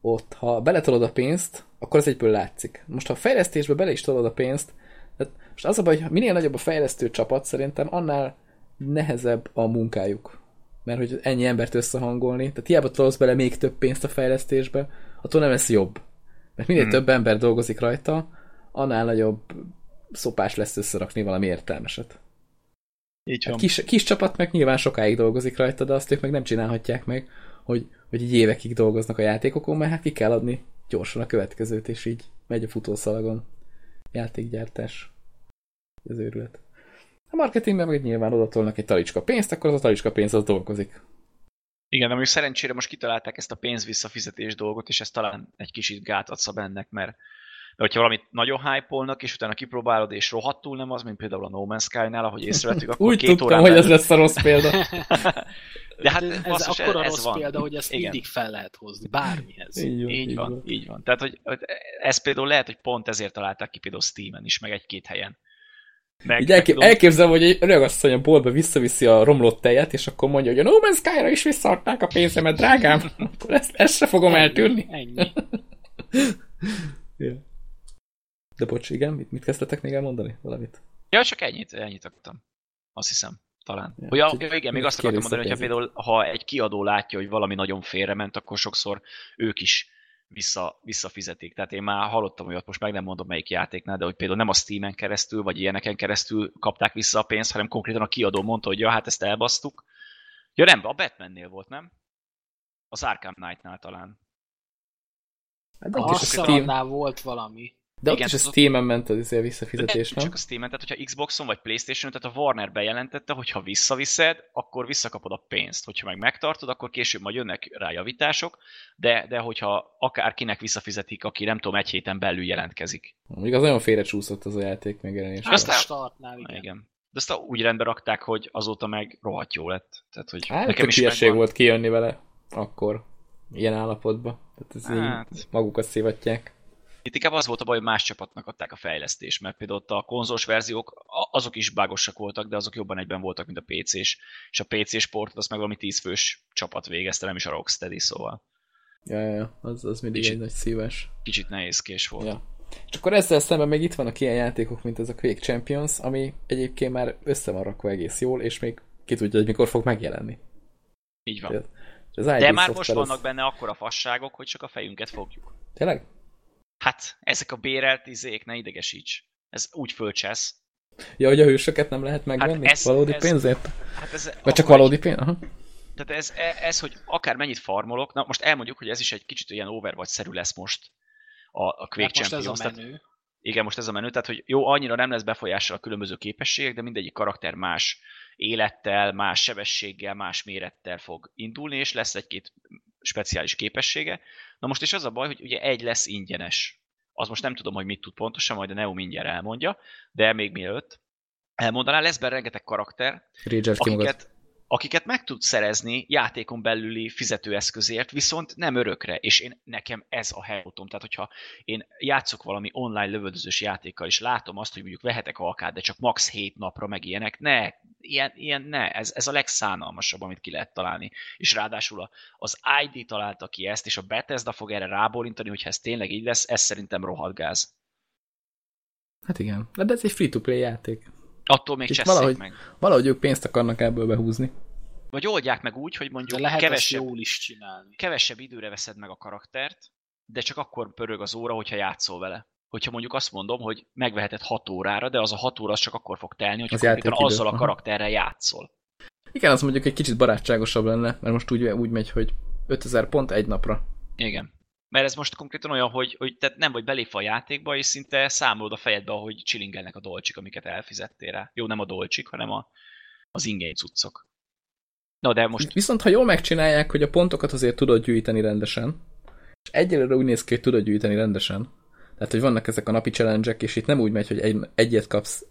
ott, ha beletolod a pénzt, akkor az egyből látszik. Most ha a fejlesztésbe bele is tolod a pénzt, tehát most az a baj, hogy minél nagyobb a fejlesztő csapat, szerintem annál nehezebb a munkájuk. Mert hogy ennyi embert összehangolni, tehát hiába tolsz bele még több pénzt a fejlesztésbe, attól nem lesz jobb. Mert minél Hmm. több ember dolgozik rajta, annál nagyobb szopás lesz összerakni valami értelmeset. Így Hát kis, kis csapat meg nyilván sokáig dolgozik rajta, de azt ők meg nem csinálhatják meg, hogy, hogy így évekig dolgoznak a játékokon, mert hát ki kell adni gyorsan a következőt, és így megy a futószalagon. Játékgyártás. Az őrület. A marketingben meg nyilván odatolnak egy talicska pénzt, akkor az a talicska pénz az dolgozik. Igen, de mondjuk szerencsére most kitalálták ezt a pénz visszafizetés dolgot, és ez talán egy kicsit gátat szab ennek, mert de hogyha valamit nagyon hype és utána kipróbálod, és rohadtul nem az, mint például a No Man's Sky-nál, ahogy észrevettük, akkor Úgy két tudtam, órán hogy ez lesz a rossz példa. De hát ez, ez basszus, akkora ez rossz van. példa, hogy ezt Igen. mindig fel lehet hozni, bármihez. Így van, Így van, így van. Tehát, hogy hogy ez például lehet, hogy pont ezért találták ki például Steam-en is, meg egy-két helyen. Meg, Így elkép, elképzelem, hogy egy öreg asszony a boltba visszaviszi a romlott tejet, és akkor mondja, hogy a No Man's Sky-ra is visszaadták a pénzemet, drágám. Akkor ezt, ezt se fogom eltűrni. Ennyi. Ja. De bocs, igen, mit, mit kezdtetek még elmondani? Valamit? Ja, csak ennyit, ennyit akartam. Azt hiszem, talán. Ja, úgyhogy ja igen, még azt akartam mondani, kérdeztek például, ha egy kiadó látja, hogy valami nagyon félrement, akkor sokszor ők is vissza, visszafizetik. Tehát én már hallottam olyat, most meg nem mondom melyik játéknál, de hogy például nem a Steam-en keresztül, vagy ilyeneken keresztül kapták vissza a pénzt, hanem konkrétan a kiadó mondta, hogy ja, hát ezt elbasztuk. Ja nem, a Batmannél volt, nem? Az Arkham Knight-nál talán. Hát A Steam, volt valami. De ott Igen, is a Steam-en ment az izé visszafizetés, nem nem? csak a Steam-en, tehát hogyha Xboxon vagy Playstation-on, tehát a Warner bejelentette, hogy ha visszaviszed, akkor visszakapod a pénzt. Hogyha meg megtartod, akkor később majd jönnek rá javítások, de, de hogyha akárkinek visszafizetik, aki nem tudom, egy héten belül jelentkezik. Mondjuk az nagyon félrecsúszott az a játék megjelenése. Hát aztán- a startnál, igen. Igen. De azt úgy rendbe rakták, hogy azóta meg rohadt jó lett. Tehát, hogy Hát, nekem is hülyeség megvan. volt kijönni vele akkor, ilyen állapotba. Tehát ez Hát. így magukat szivatják. Itt inkább az volt a baj, hogy más csapatnak adták a fejlesztést, mert például ott a konzolos verziók, azok is bágosak voltak, de azok jobban egyben voltak, mint a PC-s. És a PC sportot az meg valami 10 fős csapat végezte, nem is a Rocksteady, szóval Ja, ja, ja, az, az mindig Kicsit- egy nagy szívás. kicsit nehézkés volt. Ja. És akkor ezzel szemben még itt vannak ilyen játékok, mint ez a Quake Champions, ami egyébként már össze van rakva egész jól, és még ki tudja, hogy mikor fog megjelenni. Így van. Ez, az De már most szoftver az- vannak benne akkora fasságok, hogy csak a fejünket fogjuk. Tényleg? Hát, ezek a bérelt izék, ne idegesíts. Ez úgy fölcsesz. Ja, hogy a hősöket nem lehet megvenni? ez- valódi ez- pénzért? Hát ez, Vagy csak valódi pénz? Aha. Tehát ez, e- ez, hogy akár mennyit farmolok, na most elmondjuk, hogy ez is egy kicsit olyan Overwatch-szerű lesz most a, a Quake Hát most ez Champions. a tehát- menő. Igen, most ez a menü, tehát hogy jó, annyira nem lesz befolyással a különböző képességek, de mindegyik karakter más élettel, más sebességgel, más mérettel fog indulni, és lesz egy-két speciális képessége. Na most is az a baj, hogy ugye egy lesz ingyenes. Az most nem tudom, hogy mit tud pontosan, majd a Neo mindjárt elmondja, de még mielőtt elmondaná, lesz benne rengeteg karakter, Rage akiket, akiket meg tud szerezni játékon belüli fizetőeszközért, viszont nem örökre, és én nekem ez a helyutom. Tehát, hogyha én játszok valami online lövöldözős játékkal, és látom azt, hogy mondjuk vehetek alkát, de csak max. 7 napra meg ilyenek, ne, ilyen, ilyen ne, ez, ez a legszánalmasabb, amit ki lehet találni. És ráadásul az ID találta ki ezt, és a Bethesda fog erre rábólintani, hogyha ez tényleg így lesz, ez szerintem rohadt gáz. Hát igen. De ez egy free-to-play játék. Attól még Itt valahogy- meg. Valahogy ők pénzt akarnak ebből behúzni. Vagy oldják meg úgy, hogy mondjuk De lehet kevesebb, jól is csinálni. kevesebb időre veszed meg a karaktert, de csak akkor pörög az óra, hogyha játszol vele. Hogyha mondjuk azt mondom, hogy megveheted 6 órára, de az a 6 óra az csak akkor fog telni, hogyha játékidő, azzal a aha. karakterrel játszol. Igen, az mondjuk egy kicsit barátságosabb lenne, mert most úgy, úgy megy, hogy 5000 pont egy napra. Igen. Mert ez most konkrétan olyan, hogy, hogy te nem vagy belépve a játékba, és szinte számolod a fejedbe, ahogy csilingelnek a dolcsik, amiket elfizettél rá. Jó, nem a dolcsik, hanem a, az ingame cuccok. Na, de most Viszont ha jól megcsinálják, hogy a pontokat azért tudod gyűjteni rendesen, és egyelőre úgy néz ki, hogy tudod gyűjteni rendesen, tehát, hogy vannak ezek a napi challenge és itt nem úgy megy, hogy egy, egyet kapsz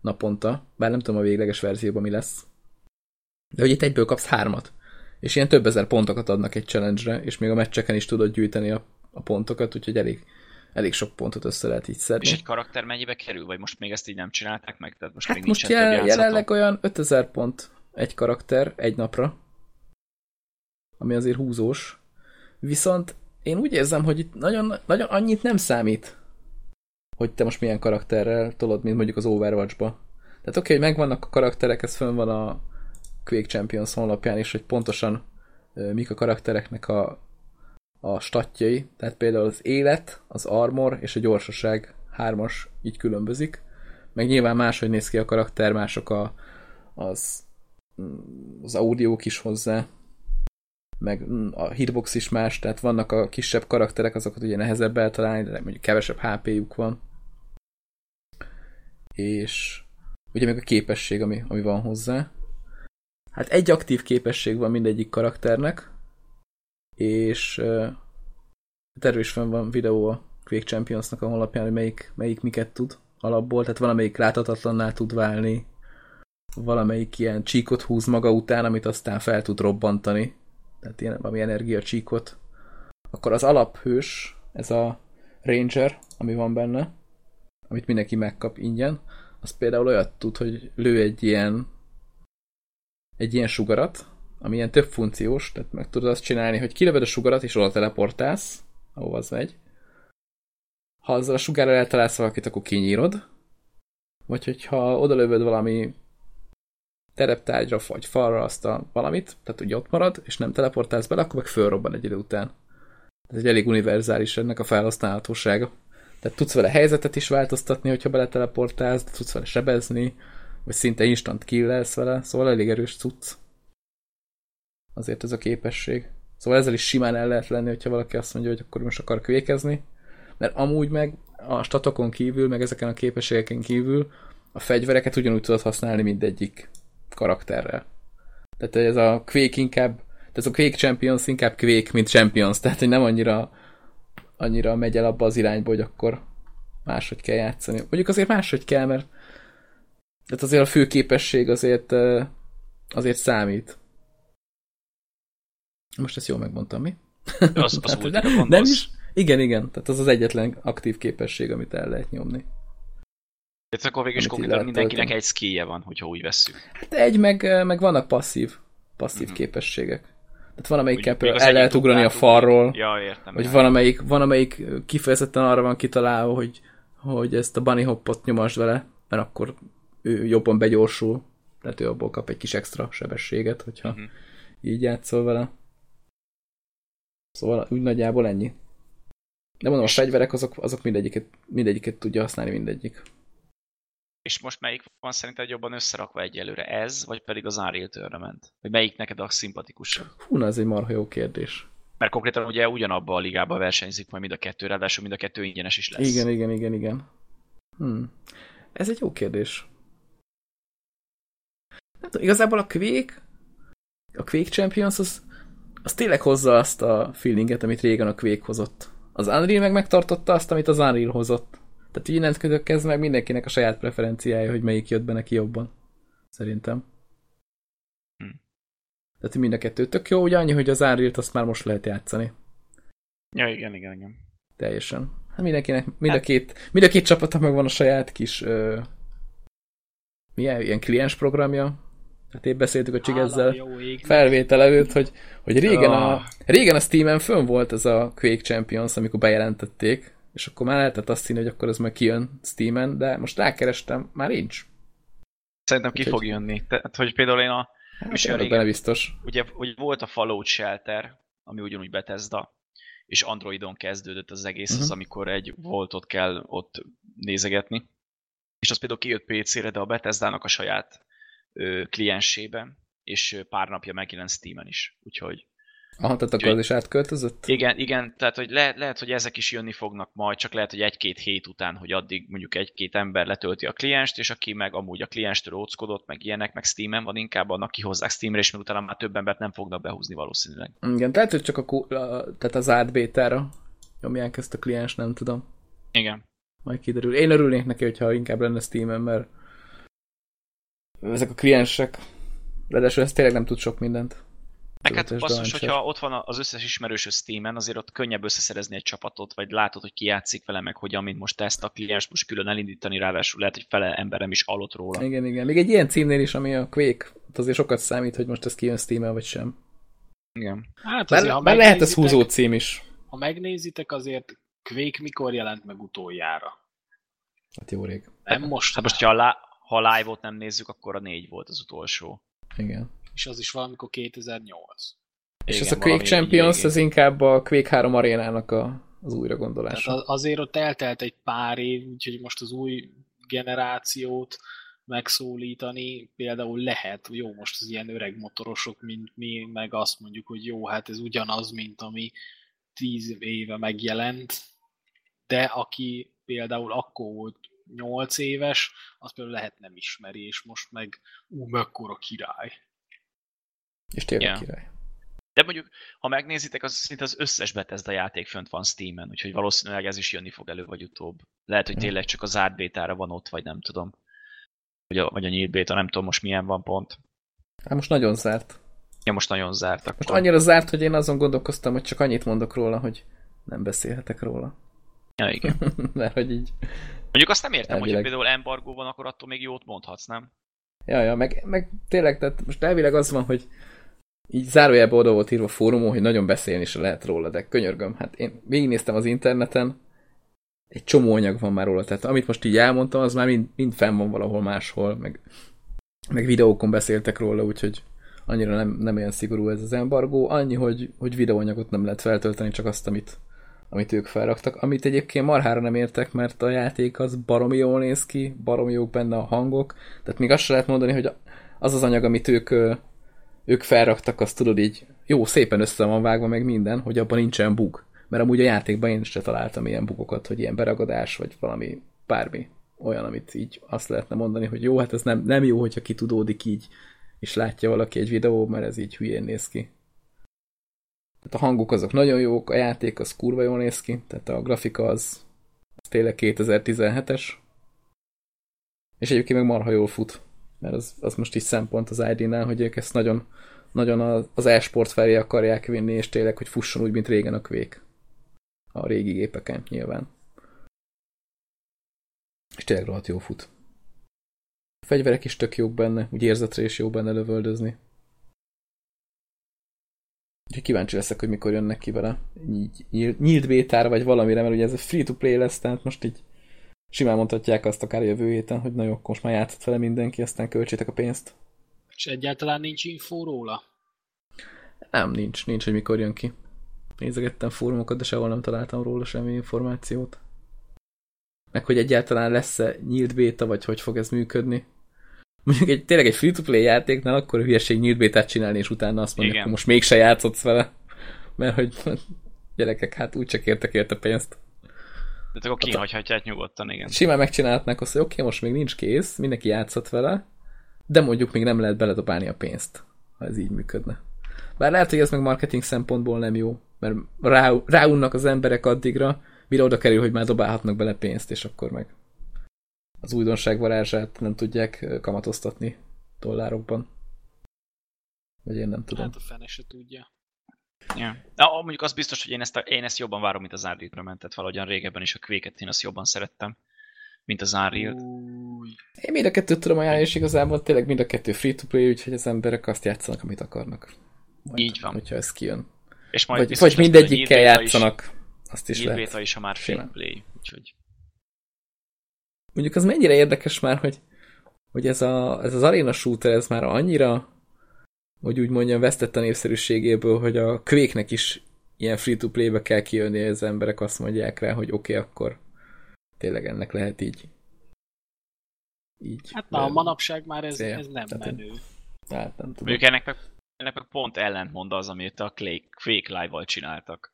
naponta, bár nem tudom a végleges verzióban mi lesz, de hogy itt egyből kapsz hármat. És ilyen több ezer pontokat adnak egy challenge-re, és még a meccseken is tudod gyűjteni a, a pontokat, úgyhogy elég, elég sok pontot össze lehet így szedni. és egy karakter mennyibe kerül? Vagy most még ezt így nem csinálták meg? Tehát most Hát még most jel, jelenleg olyan 5000 pont egy karakter egy napra, ami azért húzós. Viszont én úgy érzem, hogy itt nagyon, nagyon annyit nem számít, hogy te most milyen karakterrel tolod, mint mondjuk az Overwatch-ba. Tehát oké, okay, hogy megvannak a karakterek, ez fönn van a Quake Champions honlapján is, hogy pontosan mik a karaktereknek a, a statjai. Tehát például az élet, az armor és a gyorsaság hármas így különbözik meg nyilván máshogy néz ki a karakter, mások a, az, mm, az audiók is hozzá, meg mm, a hitbox is más, tehát vannak a kisebb karakterek, azokat ugye nehezebb eltalálni, de mondjuk kevesebb HP-juk van. És ugye meg a képesség, ami, ami van hozzá. Hát egy aktív képesség van mindegyik karakternek, és erről is fenn van videó a Quake Championsnak a honlapján, hogy melyik, melyik miket tud alapból, tehát valamelyik láthatatlanná tud válni, valamelyik ilyen csíkot húz maga után, amit aztán fel tud robbantani, tehát ilyen valami energiacsíkot. Akkor az alaphős, ez a Ranger, ami van benne, amit mindenki megkap ingyen, az például olyat tud, hogy lő egy ilyen egy ilyen sugarat, ami ilyen több funkciós, tehát meg tudod azt csinálni, hogy kilöved a sugarat, és oda teleportálsz, ahova az megy, ha azzal a sugárral eltalálsz valakit, akkor kinyírod, vagy hogyha odalövöd valami tereptárgyra, vagy falra azt a valamit, tehát ugye ott marad, és nem teleportálsz bele, akkor meg fölrobban egy idő után. Ez egy elég univerzális ennek a felhasználhatósága. Tehát tudsz vele helyzetet is változtatni, hogyha beleteleportálsz, tudsz vele sebezni, vagy szinte instant kill vele, szóval elég erős cucc. Azért ez a képesség. Szóval ezzel is simán el lehet lenni, hogyha valaki azt mondja, hogy akkor most akar kvékezni, mert amúgy meg a statokon kívül, meg ezeken a képességeken kívül a fegyvereket ugyanúgy tudod használni mindegyik karakterrel. Tehát ez a Quake inkább, tehát ez a Quake Champions inkább Quake, mint Champions, tehát hogy nem annyira annyira megy el abba az irányba, hogy akkor máshogy kell játszani. Mondjuk azért máshogy kell, mert tehát azért a fő képesség azért azért számít. Most ezt jól megmondtam, mi? Az, az tehát, nem, nem is, igen, igen, tehát az az egyetlen aktív képesség, amit el lehet nyomni. Tehát akkor végül is konkrétan mindenkinek egy skillje van, hogyha úgy vesszük. Hát egy, meg, meg vannak passzív, passzív uh-huh. képességek. Tehát van, amelyikkel például el lehet ugrani a falról, ja, értem, vagy van amelyik, van, amelyik kifejezetten arra van kitalálva, hogy, hogy ezt a bunny hoppot nyomasd vele, mert akkor ő jobban begyorsul, tehát ő abból kap egy kis extra sebességet, hogyha uh-huh. így játszol vele. Szóval úgy nagyjából ennyi. De mondom, a fegyverek azok, azok mindegyiket, mindegyiket tudja használni mindegyik. És most melyik van szerinted jobban összerakva egyelőre? Ez, vagy pedig az Unreal Tournament? Vagy melyik neked a szimpatikusabb? Hú, na ez egy marha jó kérdés. Mert konkrétan ugye ugyanabba a ligában versenyzik majd mind a kettő, ráadásul mind a kettő ingyenes is lesz. Igen, igen, igen, igen. Hmm. Ez egy jó kérdés. Tudom, igazából a Quake, a Quake Champions az, az tényleg hozza azt a feelinget, amit régen a Quake hozott. Az Unreal meg megtartotta azt, amit az Unreal hozott. Tehát így innentől kezdve meg mindenkinek a saját preferenciája, hogy melyik jött be neki jobban. Szerintem. Hm. Tehát mind a kettő tök jó, ugye annyi, hogy az Unreal-t azt már most lehet játszani. Ja, igen, igen, igen. Teljesen. Hát mindenkinek, mind, hát. a két, mind a két csapata meg van a saját kis ö, milyen, ilyen kliens programja. Hát épp beszéltük a Csigezzel felvétel előtt, hogy, hogy régen, a, ah. régen a Steam-en fönn volt ez a Quake Champions, amikor bejelentették, és akkor már lehetett azt hinni, hogy akkor ez majd kijön Steam-en, de most rákerestem, már nincs. Szerintem ki fog jönni. Tehát, hogy például én a... Hát, is régen, biztos. Ugye, ugye volt a Fallout Shelter, ami ugyanúgy Bethesda, és Androidon kezdődött az egész, uh-huh. az amikor egy voltot kell ott nézegetni. És az például kijött PC-re, de a Bethesda-nak a saját kliensében, és pár napja megjelent Steam-en is. Úgyhogy Aha, tehát akkor az is átköltözött? Igen, igen, tehát hogy le, lehet, hogy ezek is jönni fognak majd, csak lehet, hogy egy-két hét után, hogy addig mondjuk egy-két ember letölti a klienst, és aki meg amúgy a klienstől óckodott, meg ilyenek, meg Steam-en van, inkább annak kihozzák Steamre, és utána már több embert nem fognak behúzni valószínűleg. Igen, tehát hogy csak a, a tehát az átbétára nyomják ezt a kliens, nem tudom. Igen. Majd kiderül. Én örülnék neki, hogyha inkább lenne Steam-en, mert ezek a kliensek, de ez tényleg nem tud sok mindent. Meg hát basszus, hogyha ott van az összes ismerős Steam-en, azért ott könnyebb összeszerezni egy csapatot, vagy látod, hogy ki játszik vele, meg hogy amint most ezt a kliens most külön elindítani, ráadásul lehet, hogy fele emberem is hallott róla. Igen, igen. Még egy ilyen címnél is, ami a Quake, ott azért sokat számít, hogy most ez kijön Steam-en, vagy sem. Igen. Hát azért, Bár, ha bár lehet ez húzó cím is. Ha megnézitek, azért Quake mikor jelent meg utoljára? Hát jó rég. Nem most. Hát most, ha, lá- ha live-ot nem nézzük, akkor a négy volt az utolsó. Igen és az is valamikor 2008. És Igen, ez a Quake Champions, ez inkább a Quake 3 arénának a, az újra gondolása. Tehát azért ott eltelt egy pár év, úgyhogy most az új generációt megszólítani például lehet, jó, most az ilyen öreg motorosok, mint mi, meg azt mondjuk, hogy jó, hát ez ugyanaz, mint ami tíz éve megjelent, de aki például akkor volt 8 éves, az például lehet nem ismeri, és most meg ú, mekkora király. És tényleg yeah. király. De mondjuk, ha megnézitek, az szinte az összes Bethesda játék fönt van Steam-en, úgyhogy valószínűleg ez is jönni fog elő vagy utóbb. Lehet, hogy tényleg csak a zárt bétára van ott, vagy nem tudom. Vagy a, vagy a nyílt béta, nem tudom most milyen van pont. Hát most nagyon zárt. Ja, most nagyon zárt. Akkor. Most annyira zárt, hogy én azon gondolkoztam, hogy csak annyit mondok róla, hogy nem beszélhetek róla. Ja, igen. Mert hogy így... Mondjuk azt nem értem, elvileg... hogy például embargó van, akkor attól még jót mondhatsz, nem? Ja, ja, meg, meg tényleg, tehát most elvileg az van, hogy így zárójelben oda volt írva a fórumon, hogy nagyon beszélni se lehet róla, de könyörgöm, hát én végignéztem az interneten, egy csomó anyag van már róla, tehát amit most így elmondtam, az már mind, mind fenn van valahol máshol, meg, meg videókon beszéltek róla, úgyhogy annyira nem, nem olyan szigorú ez az embargó, annyi, hogy, hogy videóanyagot nem lehet feltölteni, csak azt, amit, amit ők felraktak, amit egyébként marhára nem értek, mert a játék az baromi jól néz ki, baromi jók benne a hangok, tehát még azt sem lehet mondani, hogy az az anyag, amit ők, ők felraktak, azt tudod így, jó, szépen össze van vágva meg minden, hogy abban nincsen bug. Mert amúgy a játékban én is találtam ilyen bugokat, hogy ilyen beragadás, vagy valami bármi olyan, amit így azt lehetne mondani, hogy jó, hát ez nem, nem jó, hogyha kitudódik így, és látja valaki egy videó, mert ez így hülyén néz ki. Tehát a hangok azok nagyon jók, a játék az kurva jól néz ki, tehát a grafika az, az tényleg 2017-es, és egyébként meg marha jól fut, mert az, az most is szempont az ID-nál, hogy ők ezt nagyon, nagyon az e-sport felé akarják vinni, és tényleg, hogy fusson úgy, mint régen a Quake. A régi gépeken nyilván. És tényleg rohadt jó fut. A fegyverek is tök jók benne, úgy érzetre is jó benne lövöldözni. Úgyhogy kíváncsi leszek, hogy mikor jönnek ki vele. Nyílt, nyílt bétára, vagy valamire, mert ugye ez a free-to-play lesz, tehát most így simán mondhatják azt akár jövő héten, hogy na jó, most már játszott vele mindenki, aztán költsétek a pénzt. És egyáltalán nincs infó róla? Nem, nincs, nincs, hogy mikor jön ki. Nézegettem fórumokat, de sehol nem találtam róla semmi információt. Meg hogy egyáltalán lesz-e nyílt béta, vagy hogy fog ez működni. Mondjuk egy, tényleg egy free-to-play játéknál akkor hülyeség nyílt bétát csinálni, és utána azt mondja, hogy most mégse játszotsz vele. Mert hogy gyerekek, hát úgy csak értek érte pénzt. De akkor hát kínhagyhatják nyugodtan, igen. Simán megcsinálhatnák azt, hogy oké, okay, most még nincs kész, mindenki játszott vele, de mondjuk még nem lehet beledobálni a pénzt, ha ez így működne. Bár lehet, hogy ez meg marketing szempontból nem jó, mert rá, ráunnak az emberek addigra, mire oda kerül, hogy már dobálhatnak bele pénzt, és akkor meg az újdonság varázsát nem tudják kamatoztatni dollárokban. Vagy én nem tudom. Hát a fene se tudja. Ja. Na, mondjuk az biztos, hogy én ezt, a, én ezt jobban várom, mint az Unreal-re mentet valahogyan régebben is a quake én azt jobban szerettem, mint az unreal Én mind a kettőt tudom ajánlani, és igazából tényleg mind a kettő free-to-play, úgyhogy az emberek azt játszanak, amit akarnak. Majd, Így van. Hogyha ez kijön. És majd vagy, vagy mindegyikkel játszanak. Is, azt is lehet. is, ha már free-to-play, úgyhogy... Mondjuk az mennyire érdekes már, hogy, hogy ez, a, ez az arena shooter, ez már annyira hogy úgy mondjam, vesztett a népszerűségéből, hogy a kvéknek is ilyen free-to-play-be kell kijönni, az emberek azt mondják rá, hogy oké, okay, akkor tényleg ennek lehet így. így hát na, a manapság már ez, ez nem Tehát menő. Hát nem tudom. Mondjuk ennek meg, ennek meg pont ellentmond az, amit a Quake Live-val csináltak.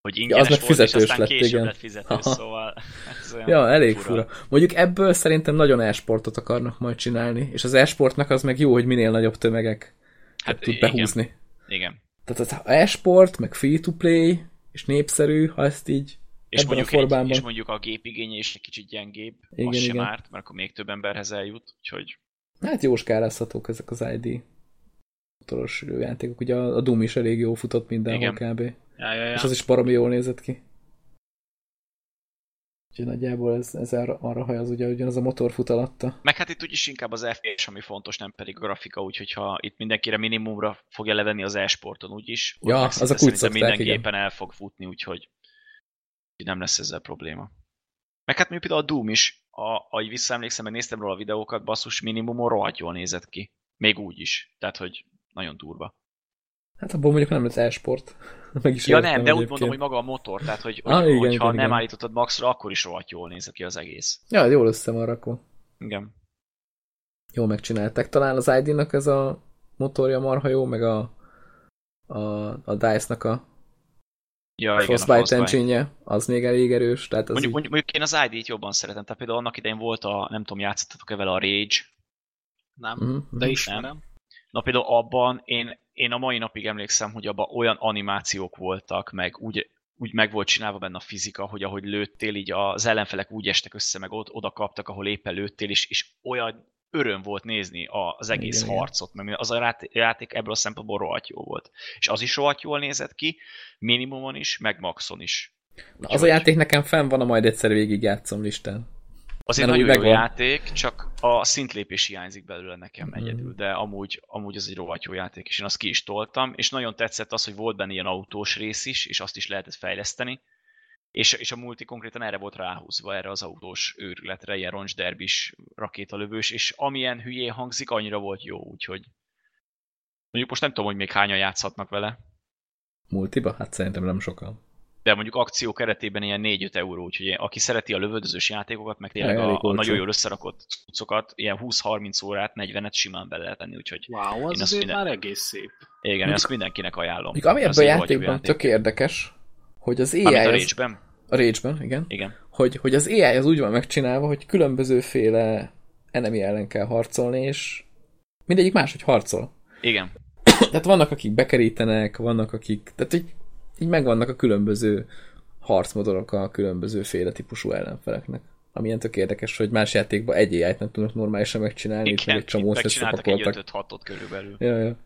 Hogy ingyenes ja, az volt, és aztán lett, később igen. lett fizető, Aha. szóval ez olyan Ja, elég fura. fura. Mondjuk ebből szerintem nagyon e-sportot akarnak majd csinálni, és az e-sportnak az meg jó, hogy minél nagyobb tömegek hát tud igen. behúzni. Igen. Tehát az e-sport, meg free-to-play, és népszerű, ha ezt így és mondjuk, a. Egy, és mondjuk a gépigénye is egy kicsit gyengébb, igen, az igen. sem árt, mert akkor még több emberhez eljut, úgyhogy... Hát jó skálázhatók ezek az ID motoros játékok. Ugye a Doom is elég jó futott mindenhol igen. kb. Ja, ja, ja. És az is baromi jól nézett ki. Úgyhogy nagyjából ez, ez arra, arra hajaz, ugye ugyanaz a motor fut alatta. Meg hát itt úgyis inkább az FPS, ami fontos, nem pedig a grafika, úgyhogy ha itt mindenkire minimumra fogja levenni az e-sporton úgyis, ja, az a úgy szokták, minden igen. gépen el fog futni, úgyhogy nem lesz ezzel probléma. Meg hát mi például a Doom is, a, ahogy visszaemlékszem, mert néztem róla a videókat, basszus minimumon rohadt jól nézett ki. Még úgy is. Tehát, hogy nagyon durva. Hát abból mondjuk nem lesz e-sport. Meg is ja nem, de úgy mondom, hogy maga a motor, tehát hogy, ah, hogy igen, hogyha igen, nem igen. állítottad maxra, akkor is rohadt jól néz ki az egész. Ja, jól össze van rakva. Igen. Jól megcsinálták. Talán az ID-nak ez a motorja marha jó, meg a, a, a DICE-nak a ja, igen, Frostbite engine az még elég erős. Tehát az mondjuk, így... mondjuk, én az ID-t jobban szeretem, tehát például annak idején volt a, nem tudom, játszottatok-e vele a Rage? Nem, uh-huh, de ismerem. Nem. Na például abban én én a mai napig emlékszem, hogy abban olyan animációk voltak, meg úgy, úgy meg volt csinálva benne a fizika, hogy ahogy lőttél, így az ellenfelek úgy estek össze, meg ott, oda kaptak, ahol éppen lőttél, és, és olyan öröm volt nézni az egész igen, harcot, mert az a játék ebből a szempontból rohadt jó volt. És az is rohadt jól nézett ki, minimumon is, meg maxon is. Na, az a játék nekem fenn van, a majd egyszer végig játszom listán. Az egy nagyon jó játék, csak a szintlépés hiányzik belőle nekem mm. egyedül, de amúgy, amúgy az egy rohadt jó játék, és én azt ki is toltam, és nagyon tetszett az, hogy volt benne ilyen autós rész is, és azt is lehetett fejleszteni, és, és a multi konkrétan erre volt ráhúzva, erre az autós őrületre, ilyen roncsderbis rakétalövős, és amilyen hülyé hangzik, annyira volt jó, úgyhogy mondjuk most nem tudom, hogy még hányan játszhatnak vele. Multiba? Hát szerintem nem sokan. De mondjuk akció keretében ilyen 4-5 euró, úgyhogy aki szereti a lövöldözős játékokat, meg tényleg a, a nagyon jól összerakott cuccokat, ilyen 20-30 órát, 40-et simán bele lehet tenni, úgyhogy... Wow, az azért minden... már egész szép. Igen, ezt mindenkinek ajánlom. Még ami ebben a játékban játék. tök érdekes, hogy az AI... Amit a Rage-ben? A Rage-ben, igen. Igen. Hogy, hogy az AI az úgy van megcsinálva, hogy különbözőféle enemy ellen kell harcolni, és mindegyik máshogy harcol. Igen. tehát vannak, akik bekerítenek, vannak, akik... Tehát így, így megvannak a különböző harcmodorok a különböző féle típusú ellenfeleknek. Ami ilyen tök érdekes, hogy más játékban egy ai nem tudnak normálisan megcsinálni, Igen, egy csomót összepakoltak. egy 5 körülbelül. Ja, ja.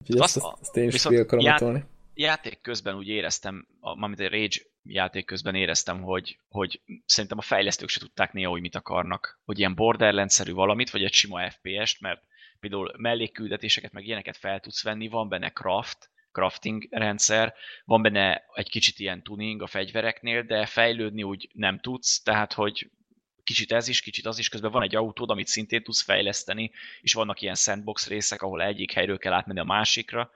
Úgyhogy azt, azt, azt én is ki akarom ját, játék közben úgy éreztem, mármint egy Rage játék közben éreztem, hogy, hogy szerintem a fejlesztők se tudták néha, hogy mit akarnak. Hogy ilyen Borderlands-szerű valamit, vagy egy sima FPS-t, mert például mellékküldetéseket, meg ilyeneket fel tudsz venni, van benne craft, crafting rendszer, van benne egy kicsit ilyen tuning a fegyvereknél, de fejlődni úgy nem tudsz, tehát hogy kicsit ez is, kicsit az is, közben van egy autód, amit szintén tudsz fejleszteni, és vannak ilyen sandbox részek, ahol egyik helyről kell átmenni a másikra,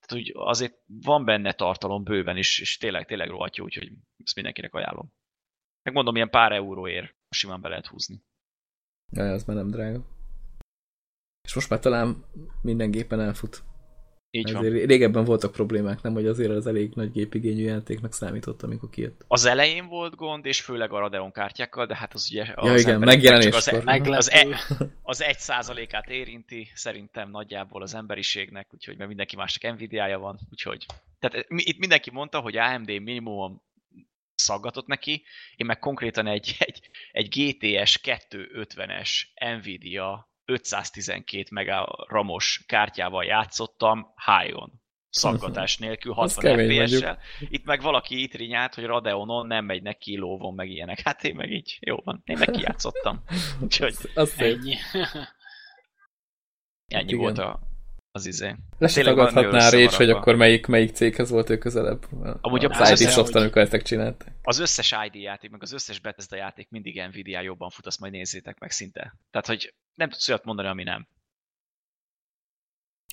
tehát úgy azért van benne tartalom bőven, és, és tényleg, tényleg rohadt jó, úgyhogy ezt mindenkinek ajánlom. Megmondom, ilyen pár euróért simán be lehet húzni. Ja, ez már nem drága. És most már talán minden gépen elfut. Így van. régebben voltak problémák, nem, hogy azért az elég nagy gépigényű játéknak számított, amikor kijött. Az elején volt gond, és főleg a Radeon kártyákkal, de hát az ugye az ja, igen, megjelenés az, e- az, e, az egy százalékát érinti szerintem nagyjából az emberiségnek, úgyhogy mert mindenki másnak Nvidia-ja van, úgyhogy tehát itt mindenki mondta, hogy AMD minimum szaggatott neki, én meg konkrétan egy, egy, egy GTS 250-es Nvidia 512 mega ramos kártyával játszottam high-on szaggatás nélkül, 60 FPS-sel. Itt meg valaki itt rinyált, hogy Radeonon nem megy neki lóvon, meg ilyenek. Hát én meg így, jó van, én meg kijátszottam. Úgyhogy az ennyi. Ennyi Igen. volt a, az izé. Le se tagadhatná Rage, hogy akkor melyik, melyik céghez volt ő közelebb. Amúgy az, az ID soft amikor ezt csinálták. Az összes ID játék, meg az összes Bethesda játék mindig Nvidia jobban fut, azt majd nézzétek meg szinte. Tehát, hogy nem tudsz olyat mondani, ami nem.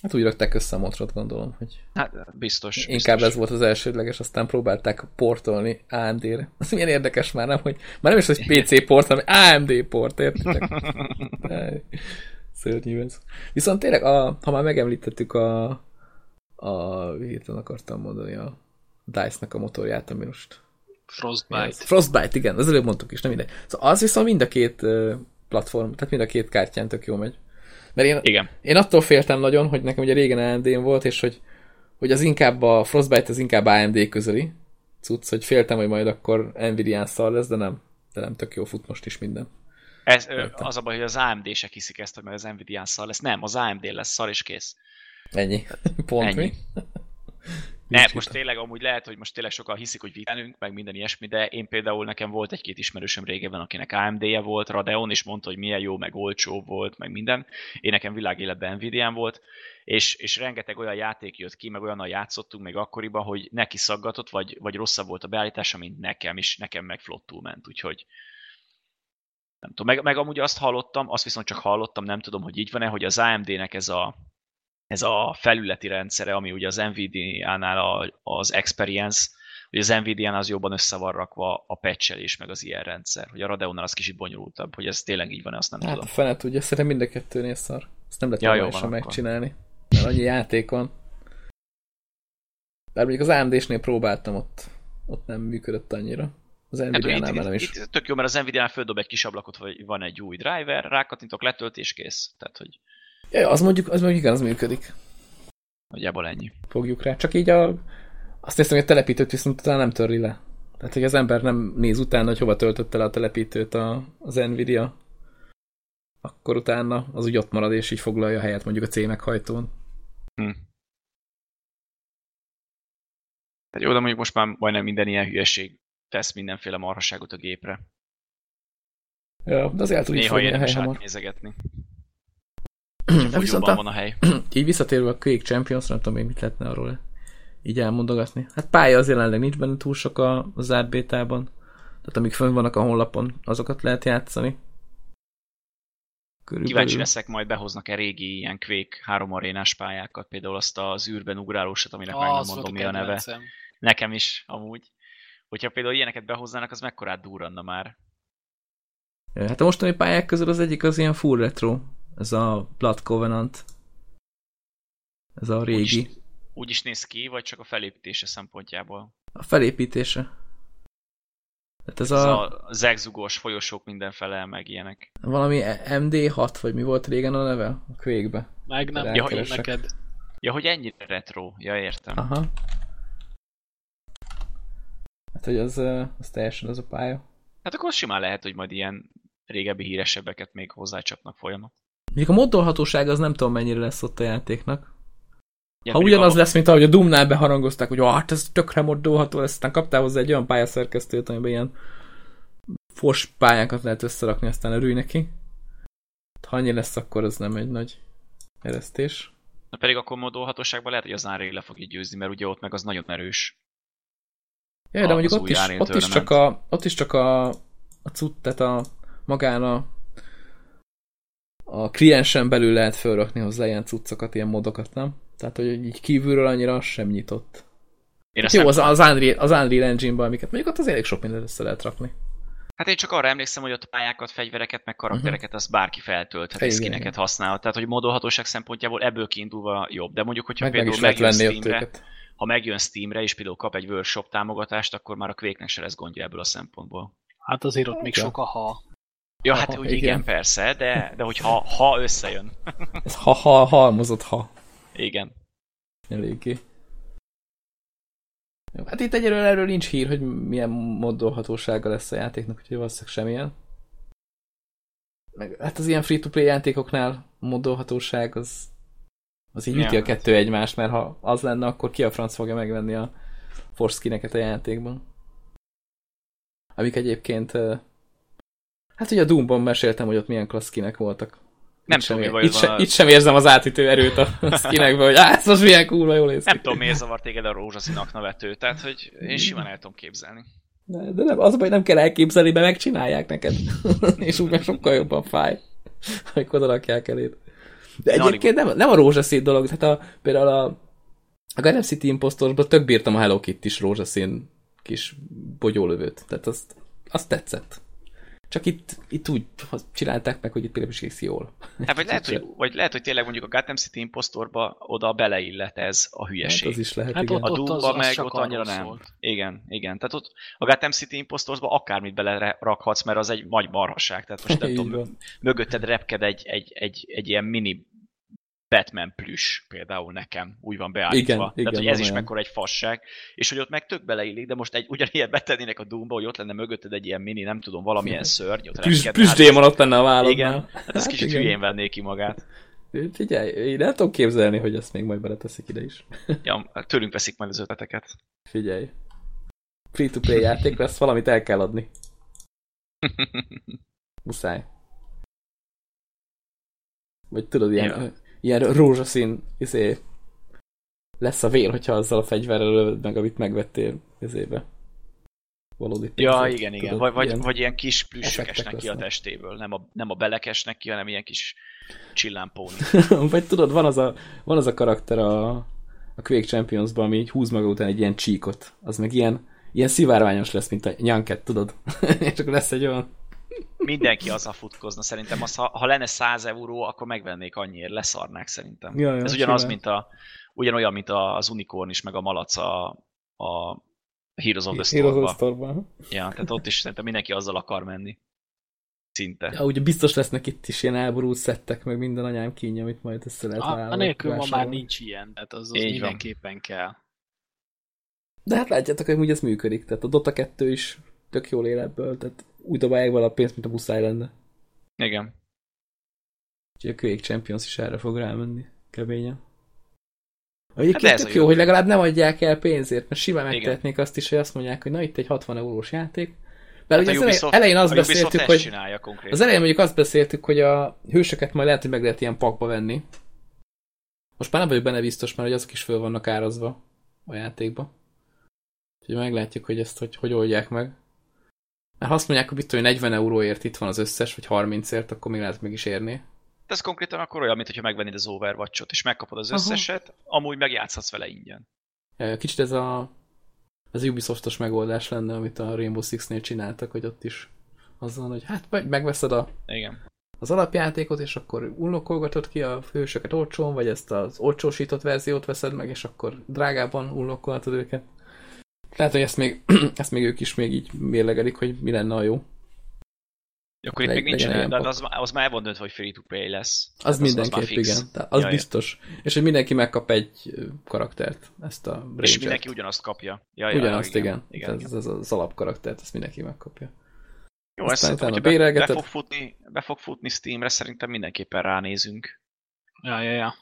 Hát úgy rakták össze a motrot, gondolom, hogy... Hát biztos. Inkább biztos. ez volt az elsődleges, aztán próbálták portolni AMD-re. Ez milyen érdekes már, nem, hogy már nem is, hogy PC port, hanem AMD port, értitek? Szörnyű ez. Viszont tényleg, a, ha már megemlítettük a, a hirtelen akartam mondani, a DICE-nak a motorját, ami most... Frostbite. Ez, Frostbite, igen, az előbb mondtuk is, nem mindegy. Szóval az viszont mind a két platform, tehát mind a két kártyán tök jó megy. Mert én, igen. én attól féltem nagyon, hogy nekem ugye régen AMD volt, és hogy, hogy az inkább a Frostbite az inkább AMD közeli cucc, hogy féltem, hogy majd akkor Nvidia-n szar lesz, de nem. De nem tök jó fut most is minden. Ez, az a baj, hogy az AMD se hiszik ezt, hogy meg az Nvidia szar lesz. Nem, az AMD lesz szar és kész. Ennyi. Pont Ennyi. mi? Ne, most tényleg amúgy lehet, hogy most tényleg sokan hiszik, hogy vitánünk, meg minden ilyesmi, de én például nekem volt egy-két ismerősöm régebben, akinek AMD-je volt, Radeon, és mondta, hogy milyen jó, meg olcsó volt, meg minden. Én nekem világéletben nvidia volt, és, és rengeteg olyan játék jött ki, meg olyannal játszottunk még akkoriban, hogy neki szaggatott, vagy, vagy rosszabb volt a beállítása, mint nekem, és nekem meg flottul ment, úgyhogy nem tudom, meg, meg amúgy azt hallottam, azt viszont csak hallottam, nem tudom, hogy így van-e, hogy az AMD-nek ez a, ez a felületi rendszere, ami ugye az Nvidia-nál az Experience, hogy az Nvidia-nál az jobban össze van rakva a patchelés, meg az ilyen rendszer, hogy a Radeonnál az kicsit bonyolultabb, hogy ez tényleg így van, azt nem hát tudom. Hát a fene tudja, szerintem mind a kettőnél szar. Ezt nem lehet ja, megcsinálni, mert annyi játék van. Bár mondjuk az AMD-snél próbáltam, ott, ott nem működött annyira. Az Nvidia-nál nem is. Itt, tök jó, mert az Nvidia-nál földob egy kis ablakot, vagy van egy új driver, rákattintok, letöltés, kész. Tehát, hogy... Ja, az mondjuk, az mondjuk igen, az működik. Nagyjából ennyi. Fogjuk rá. Csak így a... Azt néztem, hogy a telepítőt viszont talán nem törli le. Tehát, hogy az ember nem néz utána, hogy hova töltötte le a telepítőt a, az Nvidia, akkor utána az úgy ott marad, és így foglalja a helyet mondjuk a C meghajtón. Hm. Tehát jó, de mondjuk most már majdnem minden ilyen hülyeség tesz mindenféle marhaságot a gépre. Ja, de az el tud Néha érdemes átnézegetni. viszont a, van a hely. így visszatérve a Quake Champions, nem tudom én mit lehetne arról így elmondogatni. Hát pálya az jelenleg nincs benne túl sok a, a zárt bétában. Tehát amik fönn vannak a honlapon, azokat lehet játszani. Körülbelül. Kíváncsi leszek, majd behoznak-e régi ilyen Quake három arénás pályákat, például azt az űrben ugrálósat, aminek ah, meg nem mondom mi a neve. Nekem is, amúgy. Hogyha például ilyeneket behoznának, az mekkorát durranna már. Hát a mostani pályák közül az egyik az ilyen full retro. Ez a Blood Covenant. Ez a régi. Úgy is, úgy is néz ki, vagy csak a felépítése szempontjából? A felépítése. Tehát ez, ez a... a zegzugos folyosók mindenfele, meg ilyenek. Valami MD6, vagy mi volt régen a neve? A Quake-be. Meg nem, ja, neked. Ja, hogy ennyire retro. Ja, értem. Aha. Hát, hogy az, az teljesen az a pálya. Hát akkor simán lehet, hogy majd ilyen régebbi híresebbeket még hozzácsapnak folyamat. Még a moddolhatóság az nem tudom mennyire lesz ott a játéknak. Ja, ha ugyanaz a... lesz, mint ahogy a Doom-nál beharangozták, hogy hát ez tökre moddolható, lesz, aztán kaptál hozzá egy olyan pályaszerkesztőt, amiben ilyen fos pályákat lehet összerakni, aztán örülj neki. Ha annyi lesz, akkor az nem egy nagy eresztés. Na pedig akkor moddolhatóságban lehet, hogy az Unreal le fog így győzni, mert ugye ott meg az nagyon erős. Ja, de mondjuk ott is, ott is, csak a, ott is csak a, a cut, tehát a magán a, a kliensen belül lehet felrakni hozzá ilyen cuccokat, ilyen modokat, nem? Tehát, hogy így kívülről annyira az sem nyitott. Én hát jó, az, az, Unreal, az Unreal Engine-ban, amiket mondjuk ott az elég sok mindent össze lehet rakni. Hát én csak arra emlékszem, hogy ott pályákat, fegyvereket, meg karaktereket uh-huh. az bárki feltölthet, és skineket használhat. Tehát, hogy modolhatóság szempontjából ebből kiindulva jobb. De mondjuk, hogyha meg például meg megjön Steamre, ha megjön Steamre, és például kap egy workshop támogatást, akkor már a quake se lesz gondja ebből a szempontból. Hát azért ott még sok a ha. Ja, hát úgy igen. igen, persze, de, de hogy ha, ha összejön. Ez ha, ha, halmozott ha. Igen. Eléggé. Jó, hát itt egyelőre erről nincs hír, hogy milyen moddolhatósága lesz a játéknak, úgyhogy valószínűleg semmilyen. Meg, hát az ilyen free-to-play játékoknál moddolhatóság az, az így üti ja, a kettő hát. egymást, mert ha az lenne, akkor ki a franc fogja megvenni a force skineket a játékban. Amik egyébként hát ugye a Doomban meséltem, hogy ott milyen klassz skinek voltak. Nem tudom, mi baj itt, se, a... itt sem érzem az átütő erőt a skinekbe, hogy ez most milyen kurva jól néz Nem tudom, miért zavar téged a rózsaszín aknavető, tehát hogy én simán el tudom képzelni. De, de nem, az baj, nem kell elképzelni, mert megcsinálják neked. és úgy meg sokkal jobban fáj, amikor oda rakják elét. De egyébként nem, nem a rózsaszín dolog, tehát a, például a, a Gotham City Impostorsban tök bírtam a Hello Kitty is rózsaszín kis bogyólövőt. Tehát azt, azt tetszett. Csak itt, itt úgy csinálták meg, hogy itt például is jól. Hát, vagy, lehet, hogy, vagy lehet, hogy tényleg mondjuk a Gotham City Impostorba oda beleillet ez a hülyeség. Hát az is lehet, hát igen. A Doomba meg az ott annyira nem. Szólt. Igen, igen. Tehát ott a Gotham City Impostorba akármit belerakhatsz, mert az egy nagy marhaság. Tehát most nem tudom, mögötted repked egy, egy, egy, egy ilyen mini Batman plüss például nekem úgy van beállítva. Igen, Tehát, igen, hogy ez is mekkora egy fasság. És hogy ott meg tök beleillik, de most egy ugyanilyen betennének a Doomba, hogy ott lenne mögötted egy ilyen mini, nem tudom, valamilyen szörny. Ott plüss, plüss démon ott lenne a válladnál. Igen, hát ez hát kicsit igen. hülyén venné ki magát. Figyelj, én el tudom képzelni, hogy ezt még majd beleteszik ide is. ja, tőlünk veszik majd az ötleteket. Figyelj. Free-to-play játék lesz, valamit el kell adni. Muszáj. Vagy tudod, ilyen, ja ilyen rózsaszín izé, lesz a vér, hogyha azzal a fegyverrel lövöd meg, amit megvettél izébe. Valódi Ja, igen, igen. Tudod, vagy, vagy, ilyen vagy ilyen kis plüssök esnek ki a testéből. Nem a, nem a belekesnek ki, hanem ilyen kis csillámpóni. vagy tudod, van az a, van az a karakter a, a Quake Champions-ban, ami így húz maga után egy ilyen csíkot. Az meg ilyen, ilyen szivárványos lesz, mint a nyanket, tudod? És akkor lesz egy olyan Mindenki az a futkozna szerintem. Az, ha, ha lenne 100 euró, akkor megvennék annyiért, leszarnák szerintem. Ja, ja, Ez ugyanaz, mint a, ugyanolyan, mint az unikorn is, meg a malac a, a Heroes of the Storm-ba. Storm ja, tehát ott is szerintem mindenki azzal akar menni. Szinte. Ja, ugye biztos lesznek itt is ilyen elborult szettek, meg minden anyám kínja, amit majd össze lehet a, a nélkül ma már nincs ilyen, tehát az, az mindenképpen van. kell. De hát látjátok, hogy úgy ez működik. Tehát a Dota 2 is tök jól él ebből, tehát úgy dobálják vele a pénzt, mint a muszáj lenne. Igen. Úgyhogy a Quake Champions is erre fog rámenni, keményen. Egyébként hát tök jó, jó, hogy legalább nem adják el pénzért, mert simán megtehetnék azt is, hogy azt mondják, hogy na itt egy 60 eurós játék. Mert hát ugye az Ubisoft, elején azt beszéltük, hogy az elején mondjuk azt beszéltük, hogy a hősöket majd lehet, hogy meg lehet ilyen pakba venni. Most már nem vagyok benne biztos, mert hogy azok is föl vannak árazva. a játékba. Úgyhogy meglátjuk, hogy ezt hogy, hogy oldják meg. Mert ha azt mondják, hogy mit tudom, 40 euróért itt van az összes, vagy 30ért, akkor még lehet meg is érni. De ez konkrétan akkor olyan, mintha megvennéd az Overwatch-ot, és megkapod az Aha. összeset, amúgy megjátszhatsz vele ingyen. Kicsit ez a az Ubisoftos megoldás lenne, amit a Rainbow Six-nél csináltak, hogy ott is az van, hogy hát vagy megveszed a, Igen. az alapjátékot, és akkor unlokkolgatod ki a hősöket olcsón, vagy ezt az olcsósított verziót veszed meg, és akkor drágában unlokkolhatod őket. Lehet, hogy ezt még, ezt még ők is még így mérlegelik, hogy mi lenne a jó. Akkor itt Leg- még nincs de az, az már van döntve, hogy free to play lesz. Az, Tehát mindenképp, már fix. igen. Tehát az Ja, ja. biztos. És hogy mindenki megkap egy karaktert, ezt a És Ranger-t. mindenki ugyanazt kapja. Ja, ja, Ugyanazt, ja, igen. igen, igen. Ez, ez az alapkaraktert, ezt mindenki megkapja. Jó, Aztán ezt szerintem, hogyha be, fog futni, be fog futni Steamre, szerintem mindenképpen ránézünk. Ja, ja, ja.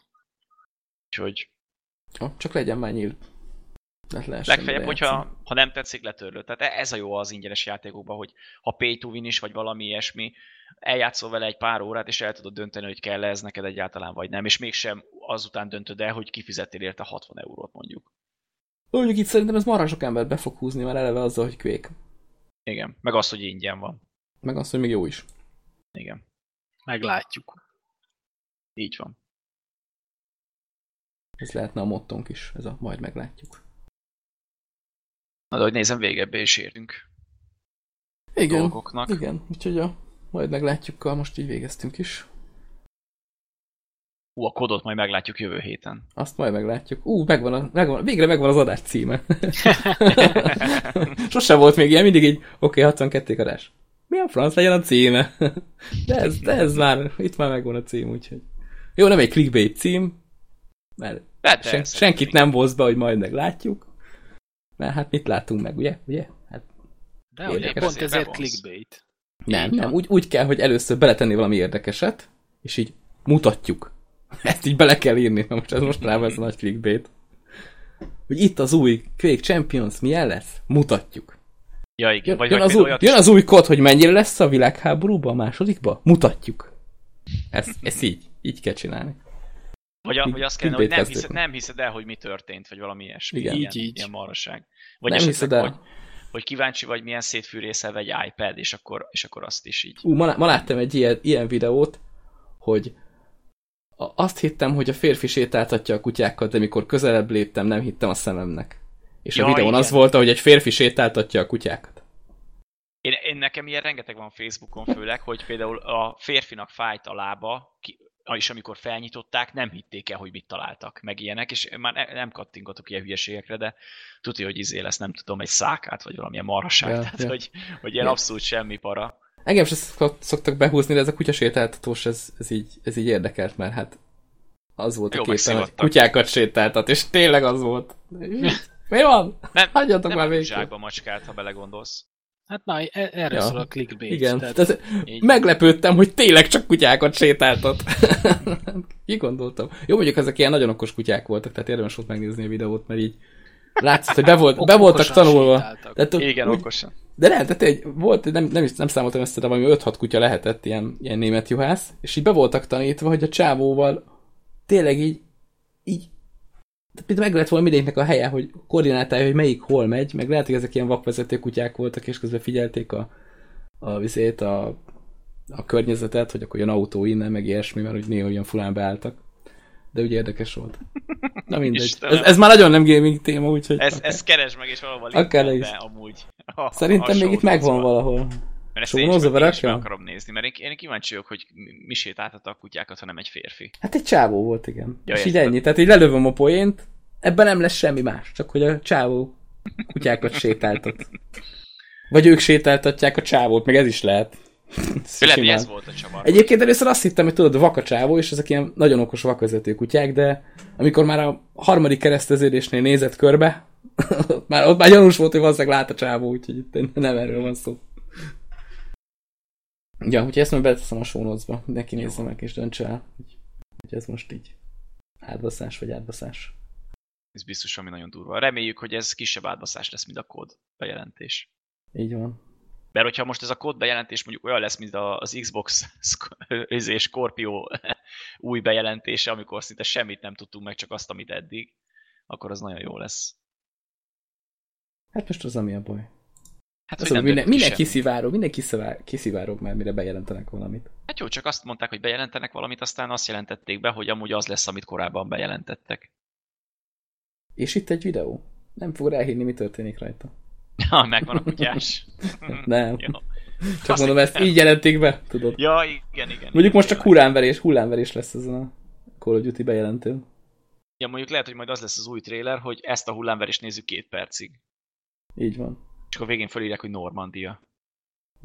Úgyhogy Jó, csak legyen már nyílt. Lehessen legfeljebb, hogyha ha nem tetszik, letörlöd. Tehát e- ez a jó az ingyenes játékokban, hogy ha pay to win is, vagy valami ilyesmi, eljátszol vele egy pár órát, és el tudod dönteni, hogy kell -e ez neked egyáltalán, vagy nem, és mégsem azután döntöd el, hogy kifizettél érte 60 eurót mondjuk. Mondjuk itt szerintem ez marha sok embert be fog húzni már eleve azzal, hogy kvék. Igen, meg az, hogy ingyen van. Meg az, hogy még jó is. Igen, Meglátjuk. így van. Ez lehetne a mottónk is, ez a majd meglátjuk. Na, de hogy nézem, végebbe is értünk Igen, dolgoknak. igen. Úgyhogy a majd meglátjukkal most így végeztünk is. Hú, a kodot majd meglátjuk jövő héten. Azt majd meglátjuk. Ú, megvan, a, megvan végre megvan az adás címe. Sose volt még ilyen, mindig így, oké, okay, 62 adás. Mi a franc legyen a címe? De ez, de ez már, itt már megvan a cím, úgyhogy. Jó, nem egy clickbait cím, mert De, sen, senkit nem hoz be, hogy majd meglátjuk. Mert hát mit látunk meg, ugye? ugye? Hát De Érdekes. pont ezért bevonsz. clickbait. nem, nem, úgy, úgy kell, hogy először beletenni valami érdekeset, és így mutatjuk. Ezt így bele kell írni, mert most ez mostanában ez a nagy clickbait. Hogy itt az új Quake Champions, milyen lesz? Mutatjuk. Ja, igen. Jön, Vagy, jön, vagy az, új, olyat jön az új kod, hogy mennyire lesz a világháborúba, a másodikba? Mutatjuk. Ezt, ezt így, így kell csinálni. Vagy, a, vagy azt kellene, hogy nem hiszed, nem hiszed el, hogy mi történt, vagy valami ilyesmi. Igen. Ilyen, Így, így. ilyen marhaság. Vagy nem hiszed el. Hogy, hogy kíváncsi vagy, milyen szétfűrészelve egy iPad, és akkor, és akkor azt is így. Ú, ma, ma láttam egy ilyen, ilyen videót, hogy azt hittem, hogy a férfi sétáltatja a kutyákat, de mikor közelebb léptem, nem hittem a szememnek. És Ja, a videón igen. az volt, hogy egy férfi sétáltatja a kutyákat. Én, én nekem ilyen rengeteg van Facebookon főleg, hogy például a férfinak fájt a lába, ki, és amikor felnyitották, nem hitték el, hogy mit találtak, meg ilyenek, és már ne, nem kattingatok ilyen hülyeségekre, de tudja, hogy izé lesz, nem tudom, egy szákát, vagy valamilyen marhaság, Ja, tehát, ja. Hogy, hogy ilyen Ja. abszolút semmi para. Engem sem szok- szoktak behúzni, de ez a kutyasétáltatós, ez, ez, így, ez így érdekelt, mert hát az volt Jó, a képen, hogy kutyákat sétáltat, és tényleg az volt. Mi van? Nem, Hagyjatok nem már végig. macskát, ha belegondolsz. Hát na, e- erre Ja. szól a clickbait. Igen, Tehát, tehát Így. meglepődtem, hogy tényleg csak kutyákat sétáltat. Ki gondoltam? Jó, mondjuk ezek ilyen nagyon okos kutyák voltak, tehát érdemes volt megnézni a videót, mert így látszott, hogy be, volt, be voltak tanulva. sétáltak. Tehát, Igen, úgy, okosan. de nem, tehát egy, volt, nem, nem, is, nem számoltam össze, de valami 5-6 kutya lehetett ilyen, ilyen német juhász, és így be voltak tanítva, hogy a csávóval tényleg így, így meg lett volna mindegyiknek a helye, hogy koordináltálja, hogy melyik hol megy, meg lehet, hogy ezek ilyen vakvezető kutyák voltak, és közben figyelték a, a vizét, a, a környezetet, hogy akkor jön autó innen, meg ilyesmi, mert úgy néha olyan fulán beálltak. De úgy érdekes volt. Na mindegy. Istenem. Ez, ez már nagyon nem gaming téma, úgyhogy... Ez, akár- ezt keresd meg, és valahol Akár is. be amúgy. A, Szerintem a még itt megvan valahol. Mert ezt én is, meg, én is meg akarom nézni, mert én, én kíváncsi vagyok, hogy mi sétáltatta a kutyákat, ha nem egy férfi. Hát egy csávó volt, igen. Ja, és így ennyi. Tehát így lelövöm a poént, ebben nem lesz semmi más, csak hogy a csávó kutyákat sétáltat. Vagy ők sétáltatják a csávót, meg ez is lehet. Lehet, hogy ez volt a csavar. Egyébként először azt hittem, hogy tudod, a csávó, és ezek ilyen nagyon okos vakvezető kutyák, de amikor már a harmadik kereszteződésnél nézett körbe, ott már, ott már gyanús volt, hogy valószínűleg lát a csávó, úgyhogy itt nem erről van szó. Ja, úgyhogy ezt majd beteszem a notes-ba, neki nézze meg és döntse el, hogy, hogy ez most így átbaszás vagy átbaszás. Ez biztos, ami nagyon durva. Reméljük, hogy ez kisebb átbaszás lesz, mint a kód bejelentés. Így van. Mert hogyha most ez a kód bejelentés mondjuk olyan lesz, mint az Xbox izé, Scorpio új bejelentése, amikor szinte semmit nem tudtunk meg, csak azt, amit eddig, akkor az nagyon jó lesz. Hát most az ami a baj. Hát, Az, hogy nem minden, minden kiszivárog, minden kiszivárog, kiszivárog már, mire bejelentenek valamit. Hát jó, csak azt mondták, hogy bejelentenek valamit, aztán azt jelentették be, hogy amúgy az lesz, amit korábban bejelentettek. És itt egy videó. Nem fogod elhinni, mi történik rajta. Ja, megvan a kutyás. Nem. Jó. Csak Azt mondom, ezt hittem. így jelentik be, tudod. Ja, igen, igen. Mondjuk igen, most csak hullámverés, hullámverés lesz ezen a Call of Duty bejelentőn. Ja, mondjuk lehet, hogy majd az lesz az új trailer, hogy ezt a hullámverést nézzük két percig. Így van. Akkor végén fölírják, hogy Normandia.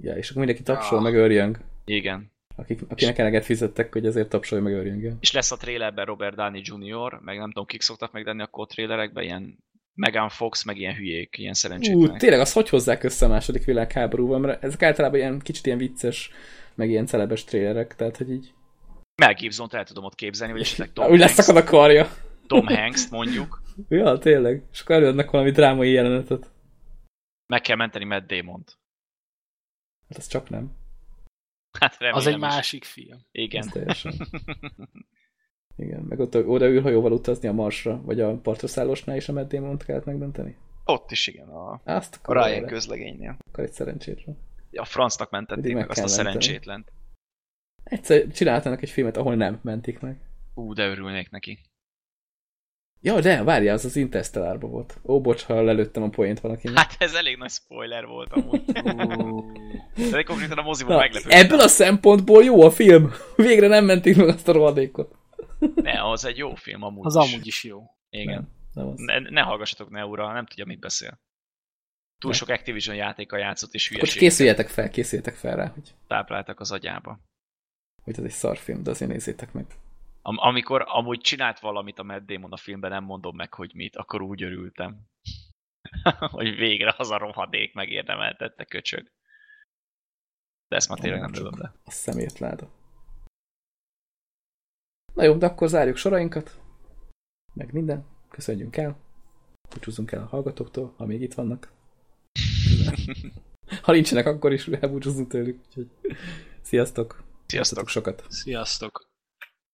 Ja, és akkor mindenki tapsol, Ah. meg örjön. Igen. Akik, akinek eleget fizettek, hogy ezért tapsolj, meg örjön. És lesz a trailerben Robert Downey Jr., meg nem tudom, kik szoktak megdenni akkor a trailerekben, ilyen Megan Fox, meg ilyen hülyék, ilyen Ú, szerencsétlenek. tényleg, az hogy hozzák össze a második világháborúval, mert ezek általában ilyen kicsit ilyen vicces, meg ilyen celebes trélerek, tehát hogy így... Mel Gibson-t el tudom ott képzelni, vagy esetleg Tom Úgy Hanks, leszakad a karja. Tom Hanks-t mondjuk. Ja, tényleg. És akkor előadnak valami drámai jelenetet. Meg kell menteni Matt Damon-t. Hát az csak nem. Hát remélem Az egy is. másik film. Igen. Ez teljesen. Igen, meg ott oda űrhajóval utazni a Marsra, vagy a partraszállósnál is a Matt Damon-t kellett megmenteni. Ott is igen, a, Azt a Ryan erre. közlegénynél. akkor egy szerencsétlen. A francnak mentették meg meg azt a menteni. szerencsétlent. Egyszer csináltanak egy filmet, ahol nem mentik meg. Ú, de örülnék neki. Ja, de várjál, az az Interstellárban volt. Ó, bocs, ha lelőttem a poént valakinek. Hát ez elég nagy spoiler volt amúgy. De konkrétan a moziban Na, meglepődtem. ebből a szempontból jó a film. Végre nem mentik meg azt a rohadékot. Ne, az egy jó film amúgy Az is. amúgy is jó. Igen. Nem, nem az. Ne, ne hallgassatok Neura, nem tudja, mit beszél. Túl Ne. sok Activision játéka játszott, és Akkor csak hülyeséget készüljetek fel, készüljetek fel rá, hogy, tápláltak az agyába. hogy ez egy szarfilm, de azért nézzétek meg. Am- amikor amúgy csinált valamit a Matt Damon a filmben, nem mondom meg, hogy mit, akkor úgy örültem. hogy végre az a rohadék megérdemeltette köcsög. De ezt már tényleg nem tudom le. A szemétláda. Na jó, de akkor zárjuk sorainkat. Meg minden. Köszönjünk el. Búcsúzzunk el a hallgatóktól, ha még itt vannak. ha nincsenek, akkor is elbúcsúzzunk tőlük. Úgyhogy sziasztok. Sziasztok! Játszatok sokat. Sziasztok!